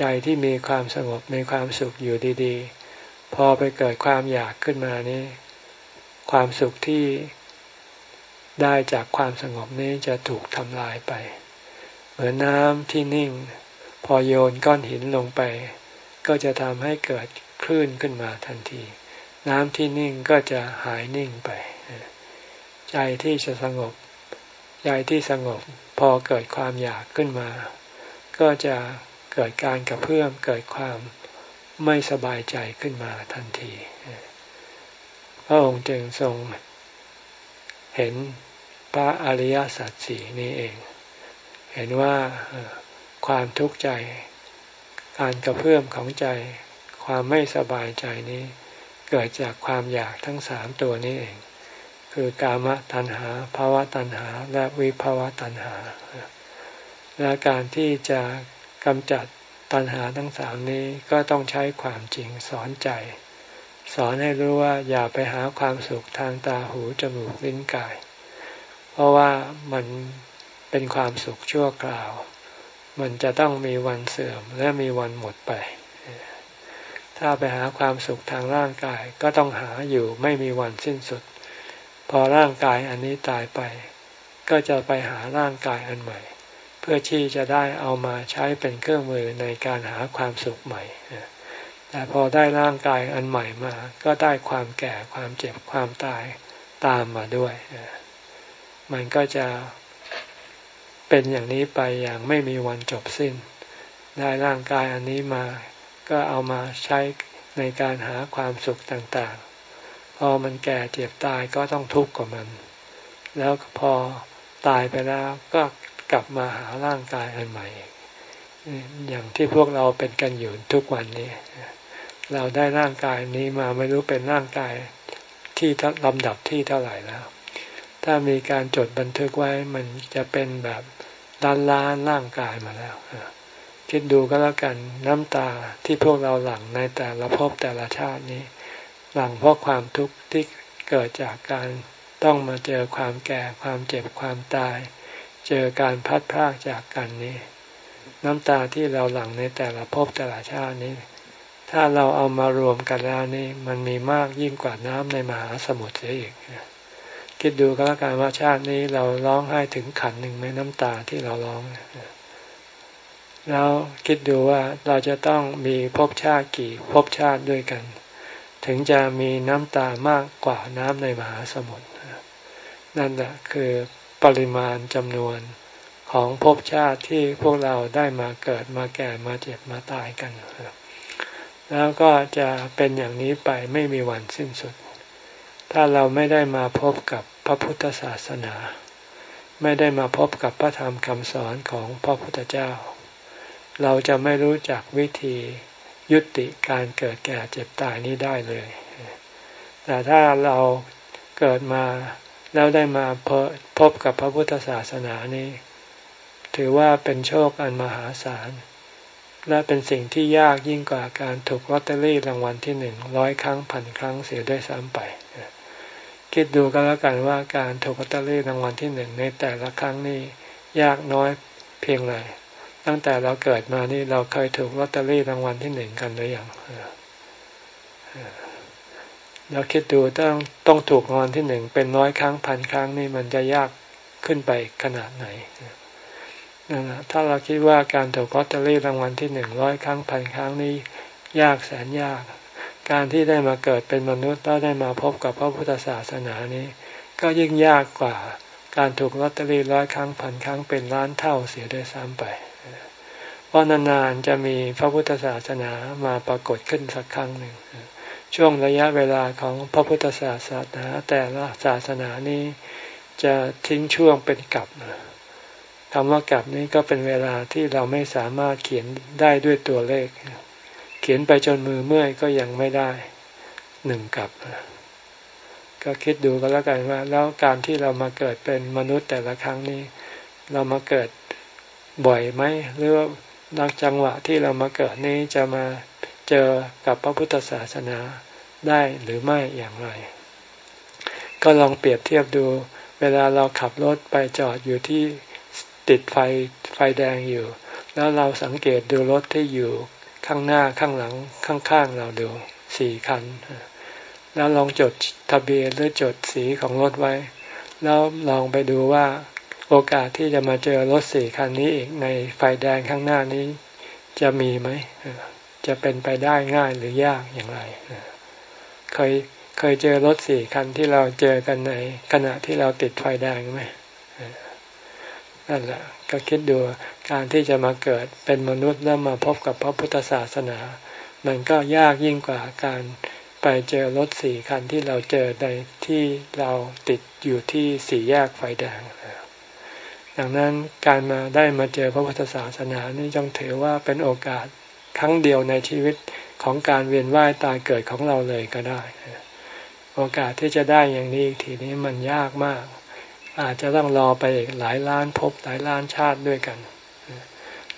[SPEAKER 1] ใจที่มีความสงบมีความสุขอยู่ดีๆ พอไปเกิดความอยากขึ้นมานี้ ความสุขที่ได้จากความสงบนี้จะถูกทำลายไป เหมือนน้ำที่นิ่ง พอโยนก้อนหินลงไป ก็จะทำให้เกิดคลื่นขึ้นมาทันที น้ำที่นิ่งก็จะหายนิ่งไป ใจที่จะสงบ ใจที่สงบพอเกิดความอยากขึ้นมา ก็จะ เกิดการกระเพื่อมเกิดความไม่สบายใจขึ้นมาทันที พระองค์จึงทรงเห็นพระอริยสัจสี่นี้เอง เห็นว่าความทุกข์ใจ การกระเพื่อมของใจ ความไม่สบายใจนี้ เกิดจากความอยากทั้งสามตัวนี้เอง คือกามตัณหาภาวะตัณหา และวิภาวะตัณหา และการที่จะ กำจัดตัณหาทั้งสามนี้ก็ต้องใช้ความจริงสอนใจ สอนให้รู้ว่าอย่าไปหาความสุขทางตาหูจมูกลิ้นกาย เพราะว่ามันเป็นความสุขชั่วคราว มันจะต้องมีวันเสื่อมและมีวันหมดไป ถ้าไปหาความสุขทางร่างกายก็ต้องหาอยู่ไม่มีวันสิ้นสุด พอร่างกายอันนี้ตายไป ก็จะไปหาร่างกายอันใหม่ เพื่อที่จะได้เอามาใช้เป็นเครื่องมือในการหาความสุขใหม่ แต่พอได้ร่างกายอันใหม่มา ก็ได้ความแก่ความเจ็บความตายตามมาด้วย มันก็จะเป็นอย่างนี้ไปอย่างไม่มีวันจบสิ้น ได้ร่างกายอันนี้มา ก็เอามาใช้ในการหาความสุขต่างๆ พอมันแก่เจ็บตายก็ต้องทุกข์กับมัน แล้วพอตายไปแล้วก็ กลับมาหาร่างกายอันใหม่ อย่างที่พวกเราเป็นกันอยู่ทุกวันนี้ เราได้ร่างกายนี้มาไม่รู้เป็นร่างกายที่ลำดับที่เท่าไหร่แล้ว ถ้ามีการจดบันทึกไว้มันจะเป็นแบบล้านล้านร่างกายมาแล้วคิดดูก็แล้วกันน้ำตาที่พวกเราหลั่งในแต่ละภพแต่ละชาตินี้ หลังเพราะความทุกข์ที่เกิดจากการต้องมาเจอความแก่ความเจ็บความตาย เจอการพัดพรากจากกันนี้ น้ำตาที่เราหลั่งในแต่ละภพแต่ละชาตินี้ ถ้าเราเอามารวมกันแล้วนี่มันมีมากยิ่งกว่าน้ำในมหาสมุทรเสียอีกคิดดูก็แล้วกันว่าชาตินี้เราร้องไห้ถึงขันหนึ่งไหมน้ำตาที่เราร้องแล้วคิดดูว่าเราจะต้องมีภพชาติกี่ภพชาติด้วยกัน ถึงจะมีน้ำตามากกว่าน้ำในมหาสมุทรนั่นแหละคือ ปริมาณจำนวนของภพชาติที่พวกเราได้มาเกิดมาแก่มาเจ็บมาตายกัน แล้วก็จะเป็นอย่างนี้ไปไม่มีวันสิ้นสุด ถ้าเราไม่ได้มาพบกับพระพุทธศาสนา ไม่ได้มาพบกับพระธรรมคำสอนของพระพุทธเจ้า เราจะไม่รู้จักวิธียุติการเกิดแก่เจ็บตายนี้ได้เลย แต่ถ้าเราเกิดมา แล้วได้มาพบกับพระพุทธศาสนานี้ ถือว่าเป็นโชคอันมหาศาล และเป็นสิ่งที่ยากยิ่งกว่าการถูกลอตเตอรี่รางวัลที่หนึ่งร้อยครั้งพันครั้งเสียด้วยซ้ำไป คิดดูก็แล้วกันว่าการถูกลอตเตอรี่รางวัลที่หนึ่งในแต่ละครั้งนี้ยากน้อยเพียงไรตั้งแต่เราเกิดมานี่เราเคยถูกลอตเตอรี่รางวัลที่หนึ่งกันหรือยัง เราคิดดูต้องต้องถูกรางวัลที่หนึ่งเป็นร้อยครั้งพันครั้งนี่มันจะยากขึ้นไปขนาดไหนนั่นแหละถ้าเราคิดว่าการถูกลอตเตอรี่รางวัลที่หนึ่งร้อยครั้งพันครั้งนี้ยากแสนยาก การที่ได้มาเกิดเป็นมนุษย์แล้วได้มาพบกับพระพุทธศาสนานี้ ก็ยิ่งยากกว่าการถูกลอตเตอรี่ร้อยครั้งพันครั้งเป็นล้านเท่าเสียด้วยซ้ำไป เพราะนานๆจะมีพระพุทธศาสนามาปรากฏขึ้นสักครั้งหนึ่ง ช่วงระยะเวลาของพระพุทธศาสนาแต่ละศาสนานี้จะทิ้งช่วงเป็นกับคำว่ากับนี้ก็เป็นเวลาที่เราไม่สามารถเขียนได้ด้วยตัวเลข เขียนไปจนมือเมื่อยก็ยังไม่ได้หนึ่งกับ ก็คิดดูก็แล้วกันว่า แล้วการที่เรามาเกิดเป็นมนุษย์แต่ละครั้งนี้ เรามาเกิดบ่อยไหมหรือว่านักจังหวะที่เรามาเกิดนี้จะมา เจอกับพระพุทธศาสนาได้หรือไม่อย่างไร ก็ลองเปรียบเทียบดู เวลาเราขับรถไปจอดอยู่ที่ติดไฟไฟแดงอยู่ แล้วเราสังเกตดูรถที่อยู่ข้างหน้าข้างหลังข้างๆเราดูสี่คัน แล้วลองจดทะเบียนหรือจดสีของรถไว้ แล้วลองไปดูว่าโอกาสที่จะมาเจอรถสี่คันนี้อีกในไฟแดงข้างหน้านี้จะมีไหม จะเป็นไปได้ง่ายหรือยากอย่างไรเคยเคยเจอรถสี่คันที่เราเจอกันในขณะที่เราติดไฟแดงไหมนั่นแหละก็คิดดูการที่จะมาเกิดเป็นมนุษย์แล้วมาพบกับพระพุทธศาสนา มันก็ยากยิ่งกว่าการไปเจอรถสี่คันที่เราเจอในที่เราติดอยู่ที่สี่แยกไฟแดงดังนั้นการมาได้มาเจอพระพุทธศาสนานี่จงถือว่าเป็นโอกาส ครั้งเดียวในชีวิตของการเวียนว่ายตายเกิดของเราเลยก็ได้ โอกาสที่จะได้อย่างนี้ทีนี้มันยากมาก อาจจะต้องรอไปอีกหลายล้านพบหลายล้านชาติด้วยกัน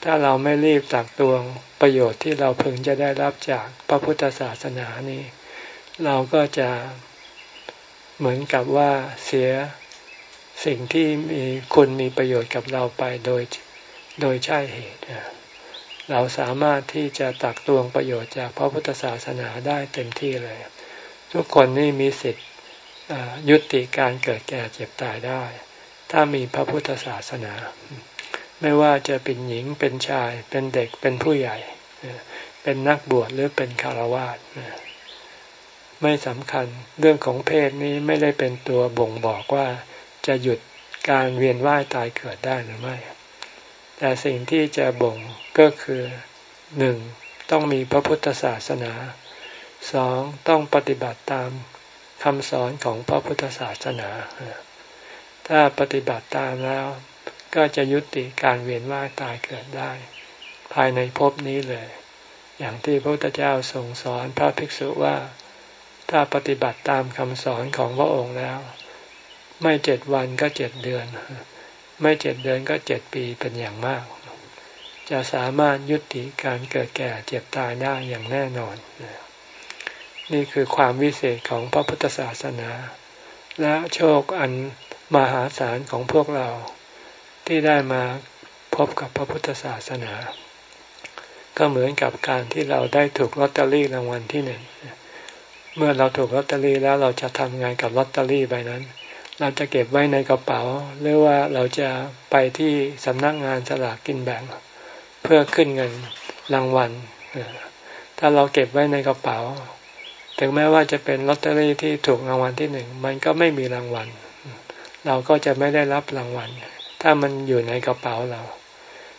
[SPEAKER 1] ถ้าเราไม่รีบตักตวงประโยชน์ที่เราพึงจะได้รับจากพระพุทธศาสนานี้ เราก็จะเหมือนกับว่าเสียสิ่งที่มีคุณมีประโยชน์กับเราไปโดยโดยใช่เหตุ เราสามารถที่จะตักตวงประโยชน์จากพระพุทธศาสนาได้เต็มที่เลย ทุกคนนี่มีสิทธิ์ยุติการเกิดแก่เจ็บตายได้ ถ้ามีพระพุทธศาสนา ไม่ว่าจะเป็นหญิงเป็นชาย เป็นเด็กเป็นผู้ใหญ่ เป็นนักบวชหรือเป็นคารวาสไม่สำคัญเรื่องของเพศนี้ไม่ได้เป็นตัวบ่งบอกว่าจะหยุดการเวียนว่ายตายเกิดได้หรือไม่ แต่สิ่งที่จะบ่งก็คือหนึ่งต้องมีพระพุทธศาสนาสองต้องปฏิบัติตามคำสอนของพระพุทธศาสนา ถ้าปฏิบัติตามแล้วก็จะยุติการเวียนว่ายตายเกิดได้ ภายในภพนี้เลย อย่างที่พระพุทธเจ้าทรงสอนพระภิกษุว่า ถ้าปฏิบัติตามคำสอนของพระองค์แล้ว ไม่เจ็ดวันก็เจ็ดเดือน ไม่เจ็ดเดือนก็เจ็ดปีเป็นอย่างมาก จะสามารถยุติการเกิดแก่เจ็บตายได้อย่างแน่นอน นี่คือความวิเศษของพระพุทธศาสนา และโชคอันมหาศาลของพวกเราที่ได้มาพบกับพระพุทธศาสนา ก็เหมือนกับการที่เราได้ถูกลอตเตอรี่รางวัลที่หนึ่งเมื่อเราถูกลอตเตอรี่แล้วเราจะทำไงกับลอตเตอรี่ใบนั้น เราจะเก็บไว้ในกระเป๋า หรือว่าเราจะไปที่สำนักงานสลากกินแบ่ง เพื่อขึ้นเงินรางวัลถ้าเราเก็บไว้ในกระเป๋า ถึงแม้ว่าจะเป็นลอตเตอรี่ที่ถูกรางวัลที่หนึ่งมันก็ไม่มีรางวัล เราก็จะไม่ได้รับรางวัล ถ้ามันอยู่ในกระเป๋าเรา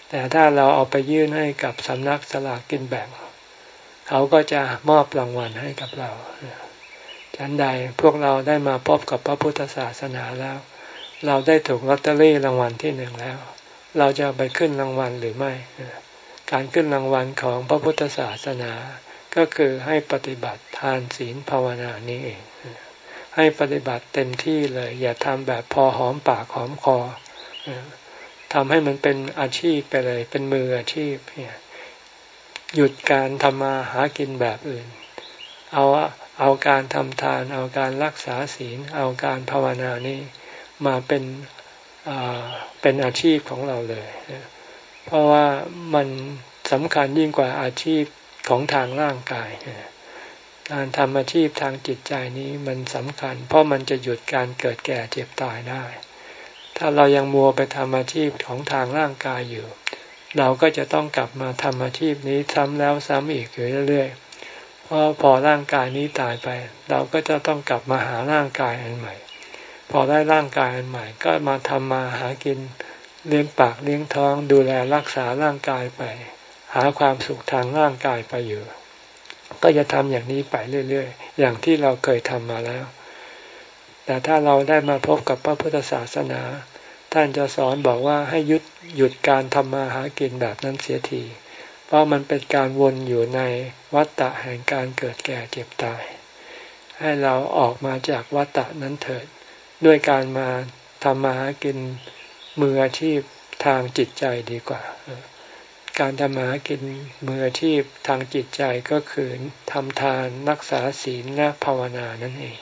[SPEAKER 1] แต่ถ้าเราเอาไปยื่นให้กับสำนักสลากกินแบ่ง เขาก็จะมอบรางวัลให้กับเรา ฉันใดพวกเราได้มาพบกับพระพุทธศาสนาแล้ว เราได้ถูกลอตเตอรี่รางวัลที่หนึ่งแล้ว เราจะไปขึ้นรางวัลหรือไม่ การขึ้นรางวัลของพระพุทธศาสนา ก็คือให้ปฏิบัติทานศีลภาวนานี้เอง ให้ปฏิบัติเต็มที่เลย อย่าทำแบบพอหอมปากหอมคอทำให้มันเป็นอาชีพไปเลย เป็นมืออาชีพ หยุดการทำมาหากินแบบอื่น เอา เอาการทำทาน เอาการรักษาศีล เอาการภาวนานี้มาเป็นเป็นอาชีพของเราเลย เพราะว่ามันสำคัญยิ่งกว่าอาชีพของทางร่างกาย การทำอาชีพทางจิตใจนี้มันสำคัญ เพราะมันจะหยุดการเกิดแก่เจ็บตายได้ ถ้าเรายังมัวไปทำอาชีพของทางร่างกายอยู่ เราก็จะต้องกลับมาทำอาชีพนี้ซ้ำแล้วซ้ำอีกอยู่เรื่อยๆ เพราะพอร่างกายนี้ตายไป เราก็จะต้องกลับมาหาร่างกายอันใหม่ พอได้ร่างกายอันใหม่ ก็มาทำมาหากินเลี้ยงปากเลี้ยงท้องดูแลรักษาร่างกายไป หาความสุขทางร่างกายไปอยู่ ก็จะทำอย่างนี้ไปเรื่อยๆ อย่างที่เราเคยทำมาแล้ว แต่ถ้าเราได้มาพบกับพระพุทธศาสนา ท่านจะสอนบอกว่าให้หยุดหยุดการทำมาหากินแบบนั้นเสียที เพราะมันเป็นการวนอยู่ในวัฏฏะแห่งการเกิดแก่เจ็บตาย ให้เราออกมาจากวัฏฏะนั้นเถิด ด้วยการมาทำมาหากินมืออาชีพทางจิตใจดีกว่า การทำมาหากินมืออาชีพทางจิตใจก็คือทำทานรักษาศีลและภาวนานั่นเอง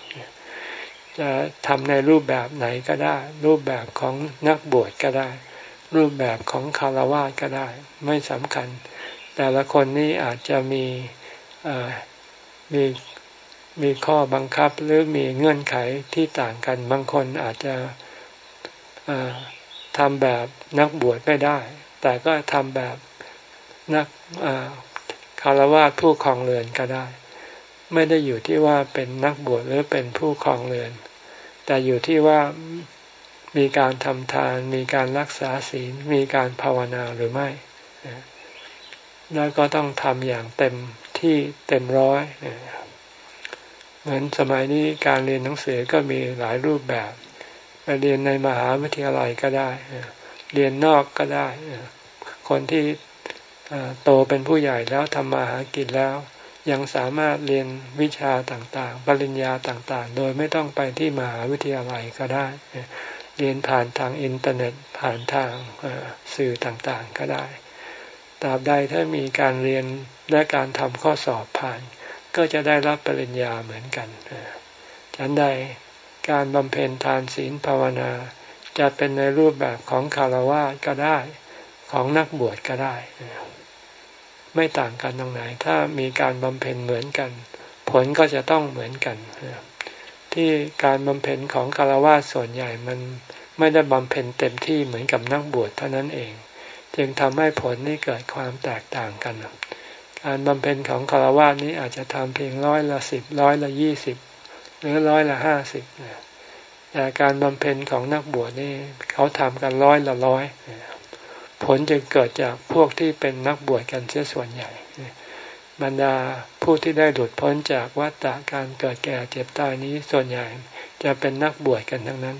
[SPEAKER 1] จะทำในรูปแบบไหนก็ได้ รูปแบบของนักบวชก็ได้ รูปแบบของคารวะก็ได้ ไม่สำคัญ แต่ละคนนี้อาจจะมีมีมีข้อบังคับหรือมีเงื่อนไขที่ต่างกัน บางคนอาจจะทำแบบนักบวชไม่ได้ แต่ก็ทำแบบนักคารวะผู้ครองเรือนก็ได้ ไม่ได้อยู่ที่ว่าเป็นนักบวชหรือเป็นผู้ครองเรือน แต่อยู่ที่ว่ามีการทำทาน มีการรักษาศีล มีการภาวนาหรือไม่ แล้วก็ต้องทำอย่างเต็มที่เต็มร้อยเหมือนสมัยนี้การเรียนหนังสือก็มีหลายรูปแบบไปเรียนในมหาวิทยาลัยก็ได้ เรียนนอกก็ได้ คนที่โตเป็นผู้ใหญ่แล้วทำมาหากินแล้ว ยังสามารถเรียนวิชาต่างๆ ปริญญาต่างๆ โดยไม่ต้องไปที่มหาวิทยาลัยก็ได้ เรียนผ่านทางอินเทอร์เน็ตผ่านทางสื่อต่างๆก็ได้ ตราบใดถ้ามีการเรียนและการทำข้อสอบผ่าน ก็จะได้รับปริญญาเหมือนกันฉันใดการบำเพ็ญทานศีลภาวนา จะเป็นในรูปแบบของคารวะก็ได้ ของนักบวชก็ได้ ไม่ต่างกันตรงไหน ถ้ามีการบำเพ็ญเหมือนกัน ผลก็จะต้องเหมือนกัน ที่การบำเพ็ญของคารวะส่วนใหญ่มันไม่ได้บำเพ็ญเต็มที่เหมือนกับนักบวชเท่านั้นเอง จึงทำให้ผลนี้เกิดความแตกต่างกัน การบำเพ็ญของคารวะนี้อาจจะทำเพียงร้อยละสิบร้อยละยี่สิบหรือร้อยละห้าสิบแต่การบำเพ็ญของนักบวชนี่เขาทำกันร้อยละร้อยผลจึงเกิดจากพวกที่เป็นนักบวชกันเสียส่วนใหญ่บรรดาผู้ที่ได้หลุดพ้นจากวัฏฏะการเกิดแก่เจ็บตายนี้ส่วนใหญ่ จะเป็นนักบวชกันทั้งนั้น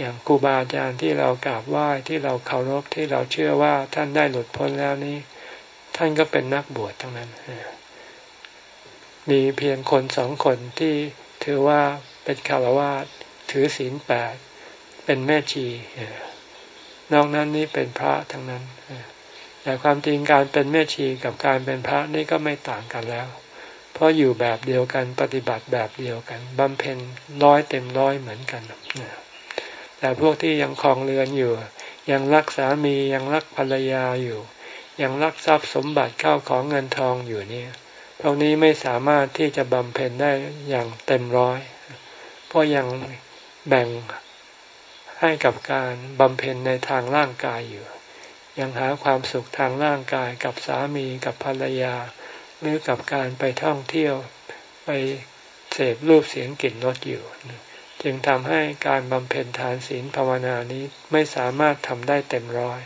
[SPEAKER 1] อย่างครูบาอาจารย์ที่เรากราบไหว้ที่เราเคารพที่เราเชื่อว่าท่านได้หลุดพ้นแล้วนี้ ท่านก็เป็นนักบวชทั้งนั้น มีเพียงคนสองคนที่ถือว่าเป็นคารวะถือศีลแปดเป็นแม่ชีนอกนั้นนี่เป็นพระทั้งนั้นแต่ความจริงการเป็นแม่ชีกับการเป็นพระนี่ก็ไม่ต่างกันแล้ว เพราะอยู่แบบเดียวกันปฏิบัติแบบเดียวกันบำเพ็ญร้อยเต็มร้อยเหมือนกัน แต่พวกที่ยังคลองเรือนอยู่ ยังรักสามียังรักภรรยาอยู่ ยังรักทรัพย์สมบัติเข้าของเงินทองอยู่นี่พวกนี้ไม่สามารถที่จะบำเพ็ญได้อย่างเต็มร้อย เพราะยังแบ่งให้กับการบำเพ็ญในทางร่างกายอยู่ ยังหาความสุขทางร่างกายกับสามีกับภรรยา หรือกับการไปท่องเที่ยวไปเสพรูปเสียงกลิ่นรสอยู่ จึงทำให้การบำเพ็ญทานศีลภาวนานี้ไม่สามารถทำได้เต็มร้อย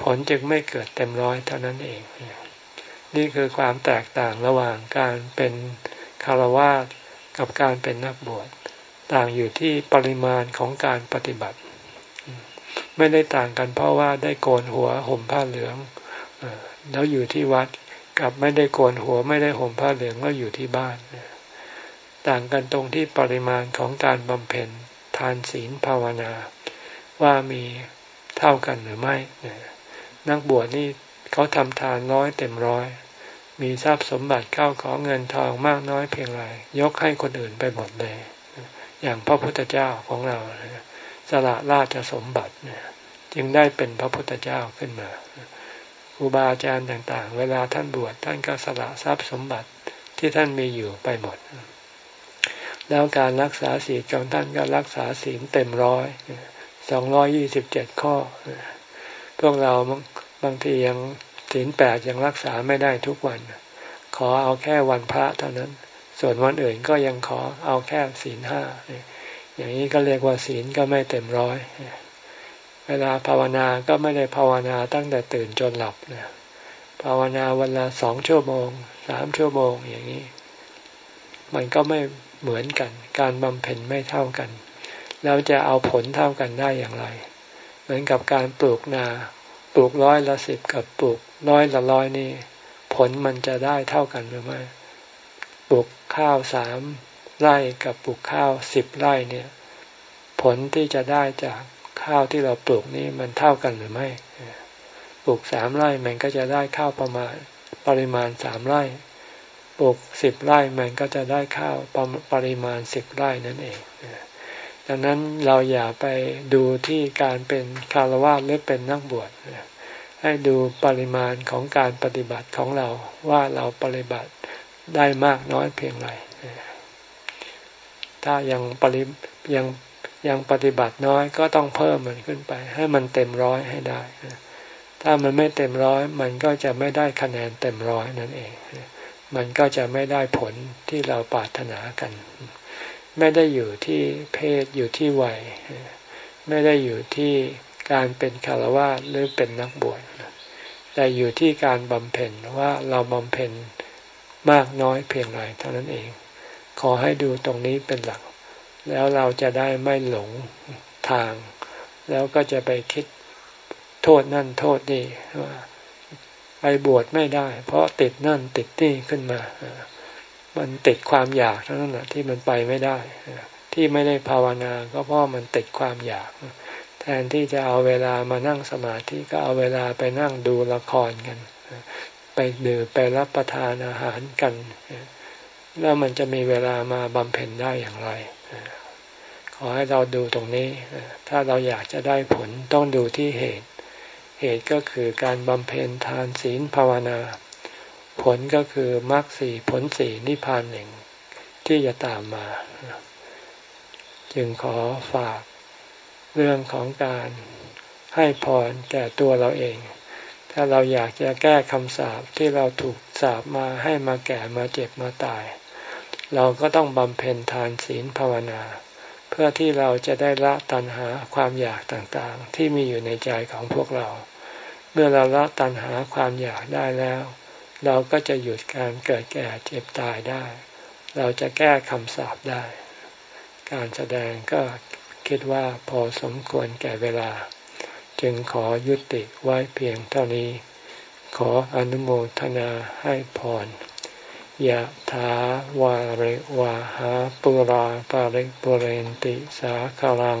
[SPEAKER 1] ผลจึงไม่เกิดเต็มร้อยเท่านั้นเอง นี่คือความแตกต่างระหว่างการเป็นคารวะกับการเป็นนักบวช ต่างอยู่ที่ปริมาณของการปฏิบัติ ไม่ได้ต่างกันเพราะว่าได้โกนหัวห่มผ้าเหลืองแล้วอยู่ที่วัดกับไม่ได้โกนหัวไม่ได้ห่มผ้าเหลืองแล้วอยู่ที่บ้าน ต่างกันตรงที่ปริมาณของการบำเพ็ญทานศีลภาวนา ว่ามีเท่ากันหรือไม่ นักบวชนี่เขาทำทานร้อยเต็มร้อย มีทรัพย์สมบัติเข้าของเงินทองมากน้อยเพียงไรยกให้คนอื่นไปหมดเลย อย่างพระพุทธเจ้าของเราสละราชสมบัติจึงได้เป็นพระพุทธเจ้าขึ้นมาครูบาอาจารย์ต่างๆ เวลาท่านบวชท่านก็สละทรัพย์สมบัติที่ท่านมีอยู่ไปหมด แล้วการรักษาศีลของท่านก็รักษาศีลเต็มร้อยสองร้อยยี่สิบเจ็ดข้อ พวกเราบางทียังศีลแปดยังรักษาไม่ได้ทุกวัน ขอเอาแค่วันพระเท่านั้น ส่วนวันอื่นก็ยังขอเอาแค่ศีลห้าอย่างนี้ก็เรียกว่าศีลก็ไม่เต็มร้อย เวลาภาวนาก็ไม่ได้ภาวนาตั้งแต่ตื่นจนหลับนะภาวนาวันละสองชั่วโมงสามชั่วโมงอย่างนี้ มันก็ไม่ เหมือนกัน การบำเพ็ญไม่เท่ากัน แล้วจะเอาผลเท่ากันได้อย่างไร เหมือนกับการปลูกนา ปลูกร้อยละสิบกับปลูกร้อยละร้อยนี่ ผลมันจะได้เท่ากันหรือไม่ ปลูกข้าวสามไร่กับปลูกข้าวสิบไร่เนี่ย ผลที่จะได้จากข้าวที่เราปลูกนี่มันเท่ากันหรือไม่ปลูกสามไร่มันก็จะได้ข้าวประมาณปริมาณสามไร่ ปลูกสิบไร่มันก็จะได้ข้าวปริมาณสิบไร่นั่นเอง ดังนั้นเราอย่าไปดูที่การเป็นคารวะหรือเป็นนักบวชให้ดูปริมาณของการปฏิบัติของเราว่าเราปฏิบัติได้มากน้อยเพียงไรถ้ายังปริยังยังปฏิบัติน้อยก็ต้องเพิ่มมันขึ้นไป ให้มันเต็มร้อยให้ได้ ถ้ามันไม่เต็มร้อยมันก็จะไม่ได้คะแนนเต็มร้อยนั่นเอง มันก็จะไม่ได้ผลที่เราปรารถนากัน ไม่ได้อยู่ที่เพศอยู่ที่วัย ไม่ได้อยู่ที่การเป็นคารวะหรือเป็นนักบวชแต่อยู่ที่การบำเพ็ญว่าเราบำเพ็ญมากน้อยเพียงไรเท่านั้นเอง ขอให้ดูตรงนี้เป็นหลัก แล้วเราจะได้ไม่หลงทาง แล้วก็จะไปคิดโทษนั่นโทษนี่ว่า ไปบวชไม่ได้ เพราะติดนั่นติดนี่ขึ้นมา มันติดความอยากเท่านั้นแหละที่มันไปไม่ได้ ที่ไม่ได้ภาวนาก็เพราะมันติดความอยาก แทนที่จะเอาเวลามานั่งสมาธิก็เอาเวลาไปนั่งดูละครกัน ไปดื่มไปรับประทานอาหารกัน แล้วมันจะมีเวลามาบำเพ็ญได้อย่างไรขอให้เราดูตรงนี้ ถ้าเราอยากจะได้ผลต้องดูที่เหตุ เหตุก็คือการบำเพ็ญทานศีลภาวนา ผลก็คือมรรคสี่ผลสี่นิพพานหนึ่งที่จะตามมา จึงขอฝากเรื่องของการให้พรแก่ตัวเราเอง ถ้าเราอยากจะแก้คำสาปที่เราถูกสาปมาให้มาแก่มาเจ็บมาตาย เราก็ต้องบำเพ็ญทานศีลภาวนา เพื่อที่เราจะได้ละตัณหาความอยากต่างๆ ที่มีอยู่ในใจของพวกเรา เมื่อเราละตัณหาความอยากได้แล้ว เราก็จะหยุดการเกิดแก่เจ็บตายได้ เราจะแก้คำสาปได้ การแสดงก็คิดว่าพอสมควรแก่เวลา จึงขอยุติไว้เพียงเท่านี้ ขออนุโมทนาให้พรยะถาวาริวาหาปุราปาริปุเรนติสาคารัง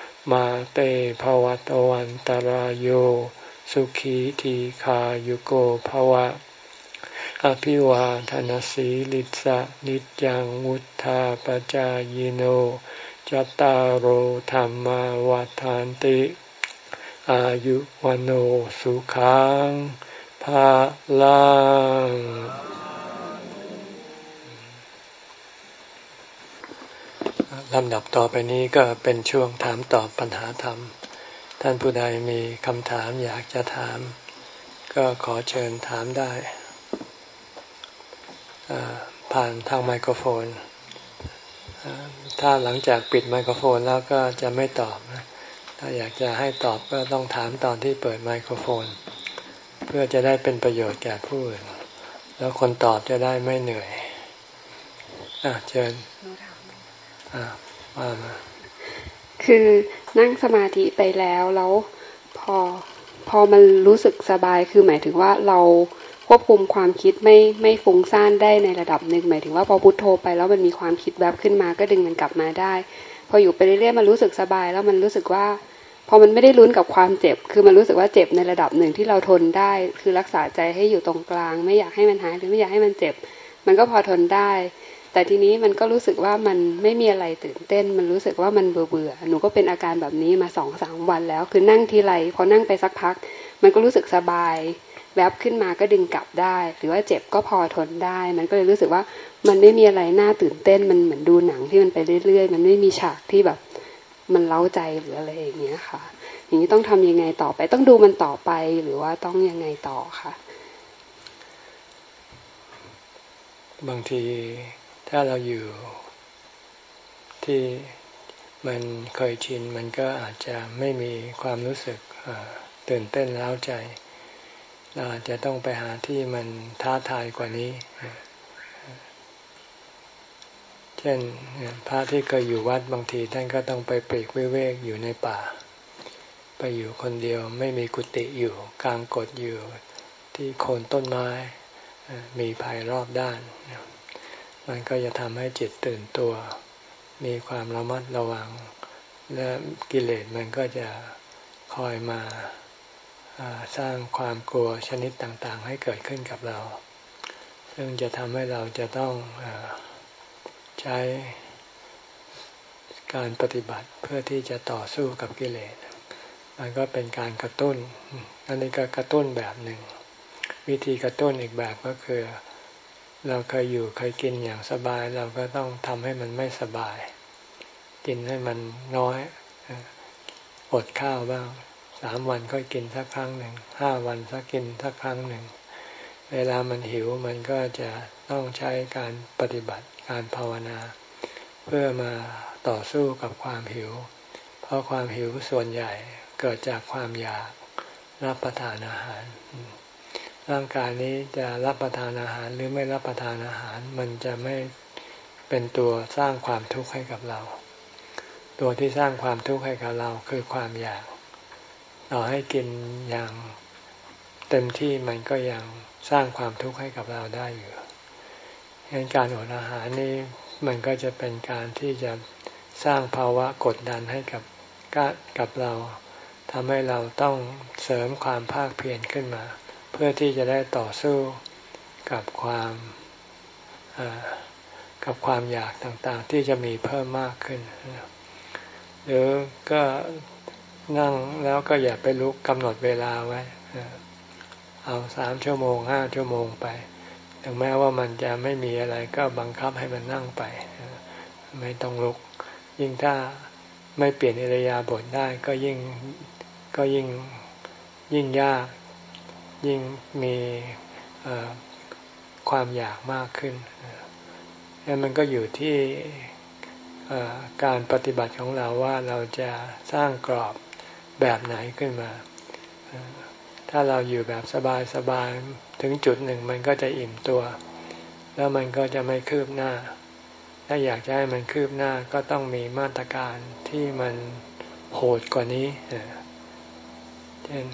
[SPEAKER 1] มาเตภวัตวันตารโยสุขีทีขายุโกภวะ อภิวาทนสีลิสะนิจังวุธาปจายโนจตารโหธรรมวาทานติ อายุวันโอสุขังภาลัง ลำดับต่อไปนี้ก็เป็นช่วงถามตอบปัญหาธรรม ท่านผู้ใดมีคำถามอยากจะถาม ก็ขอเชิญถามได้ผ่านทางไมโครโฟน ถ้าหลังจากปิดไมโครโฟนแล้วก็จะไม่ตอบถ้าอยากจะให้ตอบก็ต้องถามตอนที่เปิดไมโครโฟน เพื่อจะได้เป็นประโยชน์แก่ผู้อื่น แล้วคนตอบจะได้ไม่เหนื่อยอเชิญ
[SPEAKER 2] คือนั่งสมาธิไปแล้วแล้วพอพอมันรู้สึกสบายคือหมายถึงว่าเราควบคุมความคิดไม่ไม่ฟุ้งซ่านได้ในระดับหนึ่งหมายถึงว่าพอพุโทโธไปแล้วมันมีความคิดแวบขึ้นมาก็ดึงมันกลับมาได้ พออยู่ไปเรื่อยๆมันรู้สึกสบาย แล้วมันรู้สึกว่า พอมันไม่ได้ลุ้นกับความเจ็บ คือมันรู้สึกว่าเจ็บในระดับหนึ่งที่เราทนได้ คือรักษาใจให้อยู่ตรงกลาง ไม่อยากให้มันหายหรือไม่อยากให้มันเจ็บ มันก็พอทนได้ แต่ทีนี้มันก็รู้สึกว่ามันไม่มีอะไรตื่นเต้น มันรู้สึกว่ามันเบื่อเบื่อหนูก็เป็นอาการแบบนี้มาสองสามวันแล้ว คือนั่งทีไรพอนั่งไปสักพัก มันก็รู้สึกสบาย แวบขึ้นมาก็ดึงกลับได้ หรือว่าเจ็บก็พอทนได้ มันก็เลยรู้สึกว่ามันไม่มีอะไรน่าตื่นเต้น มันเหมือนดูหนังที่มันไปเรื่อยๆ มันไม่มีฉากที่แบบมันเล้าใจหรืออะไรอย่างเงี้ยค่ะ อย่างนี้ต้องทำยังไงต่อไป ต้องดูมันต่อไปหรือว่าต้องยังไงต่อค่ะ
[SPEAKER 1] บางที ถ้าเราอยู่ที่มันเคยชินมันก็อาจจะไม่มีความรู้สึกตื่นเต้นแล้วใจ เราอาจจะต้องไปหาที่มันท้าทายกว่านี้ เช่นพระที่เคยอยู่วัดบางทีท่านก็ต้องไปปลีกวิเวกอยู่ในป่า ไปอยู่คนเดียวไม่มีกุฏิอยู่กลางกดอยู่ที่โคนต้นไม้มีภัยรอบด้าน มันก็จะทำให้จิตตื่นตัว มีความระมัดระวัง และกิเลสมันก็จะคอยมาสร้างความกลัวชนิดต่างๆ ให้เกิดขึ้นกับเรา ซึ่งจะทำให้เราจะต้องอใช้การปฏิบัติเพื่อที่จะต่อสู้กับกิเลส มันก็เป็นการกระตุ้น อันนี้ก็กระตุ้นแบบหนึ่ง วิธีกระตุ้นอีกแบบก็คือ เราเคยอยู่เคยกินอย่างสบาย เราก็ต้องทำให้มันไม่สบาย กินให้มันน้อยอดข้าวบ้างสามวันก็กินสักครั้งหนึ่งห้าวันสักกินสักครั้งหนึ่ง เวลามันหิวมันก็จะต้องใช้การปฏิบัติการภาวนา เพื่อมาต่อสู้กับความหิว เพราะความหิวส่วนใหญ่เกิดจากความอยากรับประทานอาหาร ร่างกายนี้จะรับประทานอาหารหรือไม่รับประทานอาหาร มันจะไม่เป็นตัวสร้างความทุกข์ให้กับเรา ตัวที่สร้างความทุกข์ให้กับเราคือความอยากเราให้กินอย่างเต็มที่มันก็ยังสร้างความทุกข์ให้กับเราได้อยู่ดังนั้นการอดอาหารนี่มันก็จะเป็นการที่จะสร้างภาวะกดดันให้กับกับเราทำให้เราต้องเสริมความภาคเพียรขึ้นมา เพื่อที่จะได้ต่อสู้กับความกับความอยากต่างๆ ที่จะมีเพิ่มมากขึ้น หรือก็นั่งแล้วก็อย่าไปลุกกำหนดเวลาไว้ เอาสามชั่วโมงห้าชั่วโมงไป ถึงแม้ว่ามันจะไม่มีอะไรก็บังคับให้มันนั่งไป ไม่ต้องลุก ยิ่งถ้าไม่เปลี่ยนอิริยาบถได้ก็ยิ่งก็ยิ่งยิ่งยาก ยิ่งมีความอยากมากขึ้นแล้วมันก็อยู่ที่การปฏิบัติของเราว่าเราจะสร้างกรอบแบบไหนขึ้นมา ถ้าเราอยู่แบบสบายๆ ถึงจุดหนึ่งมันก็จะอิ่มตัว แล้วมันก็จะไม่คืบหน้า ถ้าอยากจะให้มันคืบหน้าก็ต้องมีมาตรการที่มันโหดกว่านี้เช่น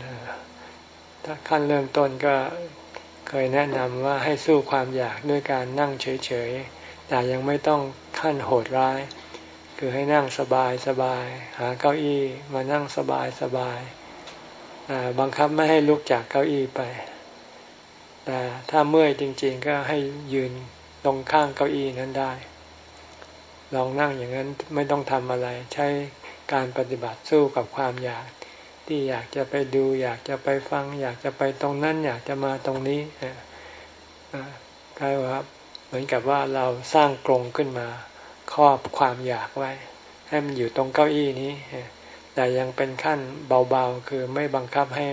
[SPEAKER 1] ถ้าขั้นเริ่มต้นก็เคยแนะนำว่าให้สู้ความอยากด้วยการนั่งเฉยๆ แต่ยังไม่ต้องขั้นโหดร้าย คือให้นั่งสบายสบาย หาเก้าอี้มานั่งสบายสบายบังคับไม่ให้ลุกจากเก้าอี้ไป แต่ถ้าเมื่อยจริงๆก็ให้ยืนตรงข้างเก้าอี้นั้นได้ ลองนั่งอย่างนั้นไม่ต้องทำอะไร ใช้การปฏิบัติสู้กับความอยาก ที่อยากจะไปดู อยากจะไปฟัง อยากจะไปตรงนั้น อยากจะมาตรงนี้กลายว่าเหมือนกับว่าเราสร้างกรงขึ้นมา ครอบความอยากไว้ ให้มันอยู่ตรงเก้าอี้นี้ แต่ยังเป็นขั้นเบาๆ คือไม่บังคับให้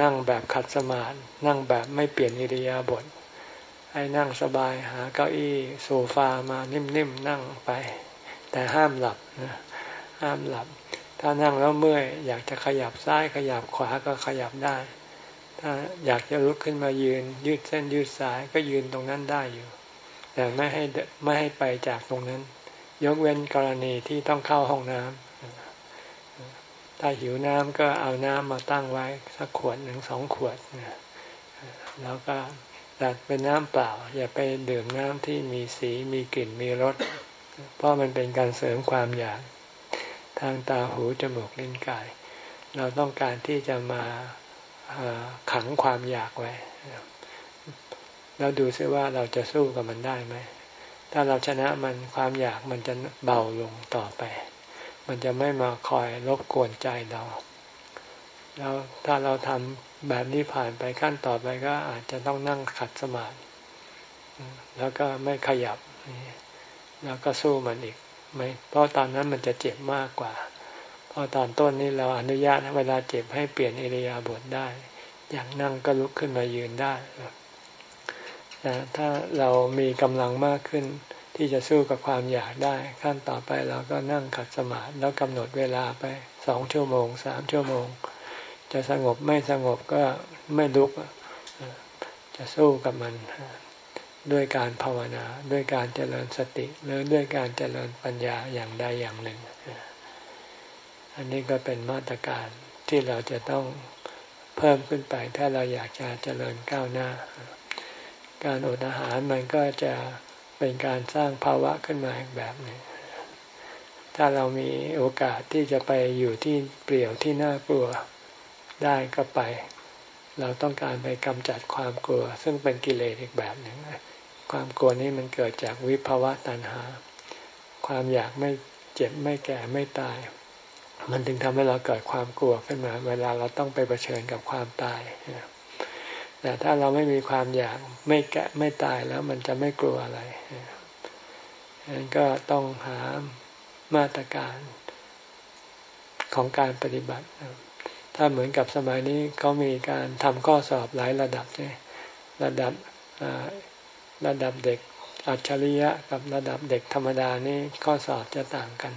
[SPEAKER 1] นั่งแบบขัดสมาธินั่งแบบไม่เปลี่ยนอิริยาบถให้นั่งสบายหาเก้าอี้โซฟามานิ่มๆนั่งไป แต่ห้ามหลับห้ามหลับ ถ้านั่งแล้วเมื่อยอยากจะขยับซ้ายขยับขวาก็ขยับได้ ถ้าอยากจะลุกขึ้นมายืน ยืดเส้นยืดสายก็ยืนตรงนั้นได้อยู่ แต่ไม่ให้ไม่ให้ไปจากตรงนั้น ยกเว้นกรณีที่ต้องเข้าห้องน้ำถ้าหิวน้ำก็เอาน้ำมาตั้งไว้สักขวดหนึ่งสองขวดแล้วก็แต่เป็นน้ำเปล่า อย่าไปดื่มน้ำที่มีสีมีกลิ่นมีรสเพราะมันเป็นการเสริมความอยาก ทางตาหูจมูกลิ้นกาย เราต้องการที่จะมาขังความอยากไว้แล้วดูซิว่าเราจะสู้กับมันได้ไหม ถ้าเราชนะมันความอยากมันจะเบาลงต่อไป มันจะไม่มาคอยรบกวนใจเรา แล้วถ้าเราทำแบบนี้ผ่านไปขั้นต่อไปก็อาจจะต้องนั่งขัดสมาธิแล้วก็ไม่ขยับ แล้วก็สู้มันอีก ไม่เพราะตอนนั้นมันจะเจ็บมากกว่า เพราะตอนต้นนี้เราอนุญาตเวลาเจ็บให้เปลี่ยนอิริยาบถได้ อย่างนั่งก็ลุกขึ้นมายืนได้แต่ถ้าเรามีกำลังมากขึ้นที่จะสู้กับความอยากได้ ขั้นต่อไปเราก็นั่งขัดสมาธิแล้วกำหนดเวลาไปสองชั่วโมงสามชั่วโมง จะสงบไม่สงบก็ไม่ลุกจะสู้กับมัน ด้วยการภาวนา ด้วยการเจริญสติหรือด้วยการเจริญปัญญาอย่างใดอย่างหนึ่ง อันนี้ก็เป็นมาตรการที่เราจะต้องเพิ่มขึ้นไป ถ้าเราอยากจะเจริญก้าวหน้า การอดอาหารมันก็จะเป็นการสร้างภาวะขึ้นมาอีกแบบหนึ่งถ้าเรามีโอกาสที่จะไปอยู่ที่เปลี่ยวที่น่ากลัวได้ก็ไป เราต้องการไปกำจัดความกลัว ซึ่งเป็นกิเลสอีกแบบหนึ่งความกลัวนี้มันเกิดจากวิภาวะตัณหา ความอยากไม่เจ็บไม่แก่ไม่ตาย มันถึงทำให้เราเกิดความกลัวขึ้นมา เวลาเราต้องไปเผชิญกับความตายแต่ถ้าเราไม่มีความอยากไม่แก่ไม่ตายแล้วมันจะไม่กลัวอะไรนั้นก็ต้องหามาตรการของการปฏิบัติ ถ้าเหมือนกับสมัยนี้เขามีการทำข้อสอบหลายระดับใช่ระดับระดับเด็กอัจฉริยะกับระดับเด็กธรรมดานี่ข้อสอบจะต่างกัน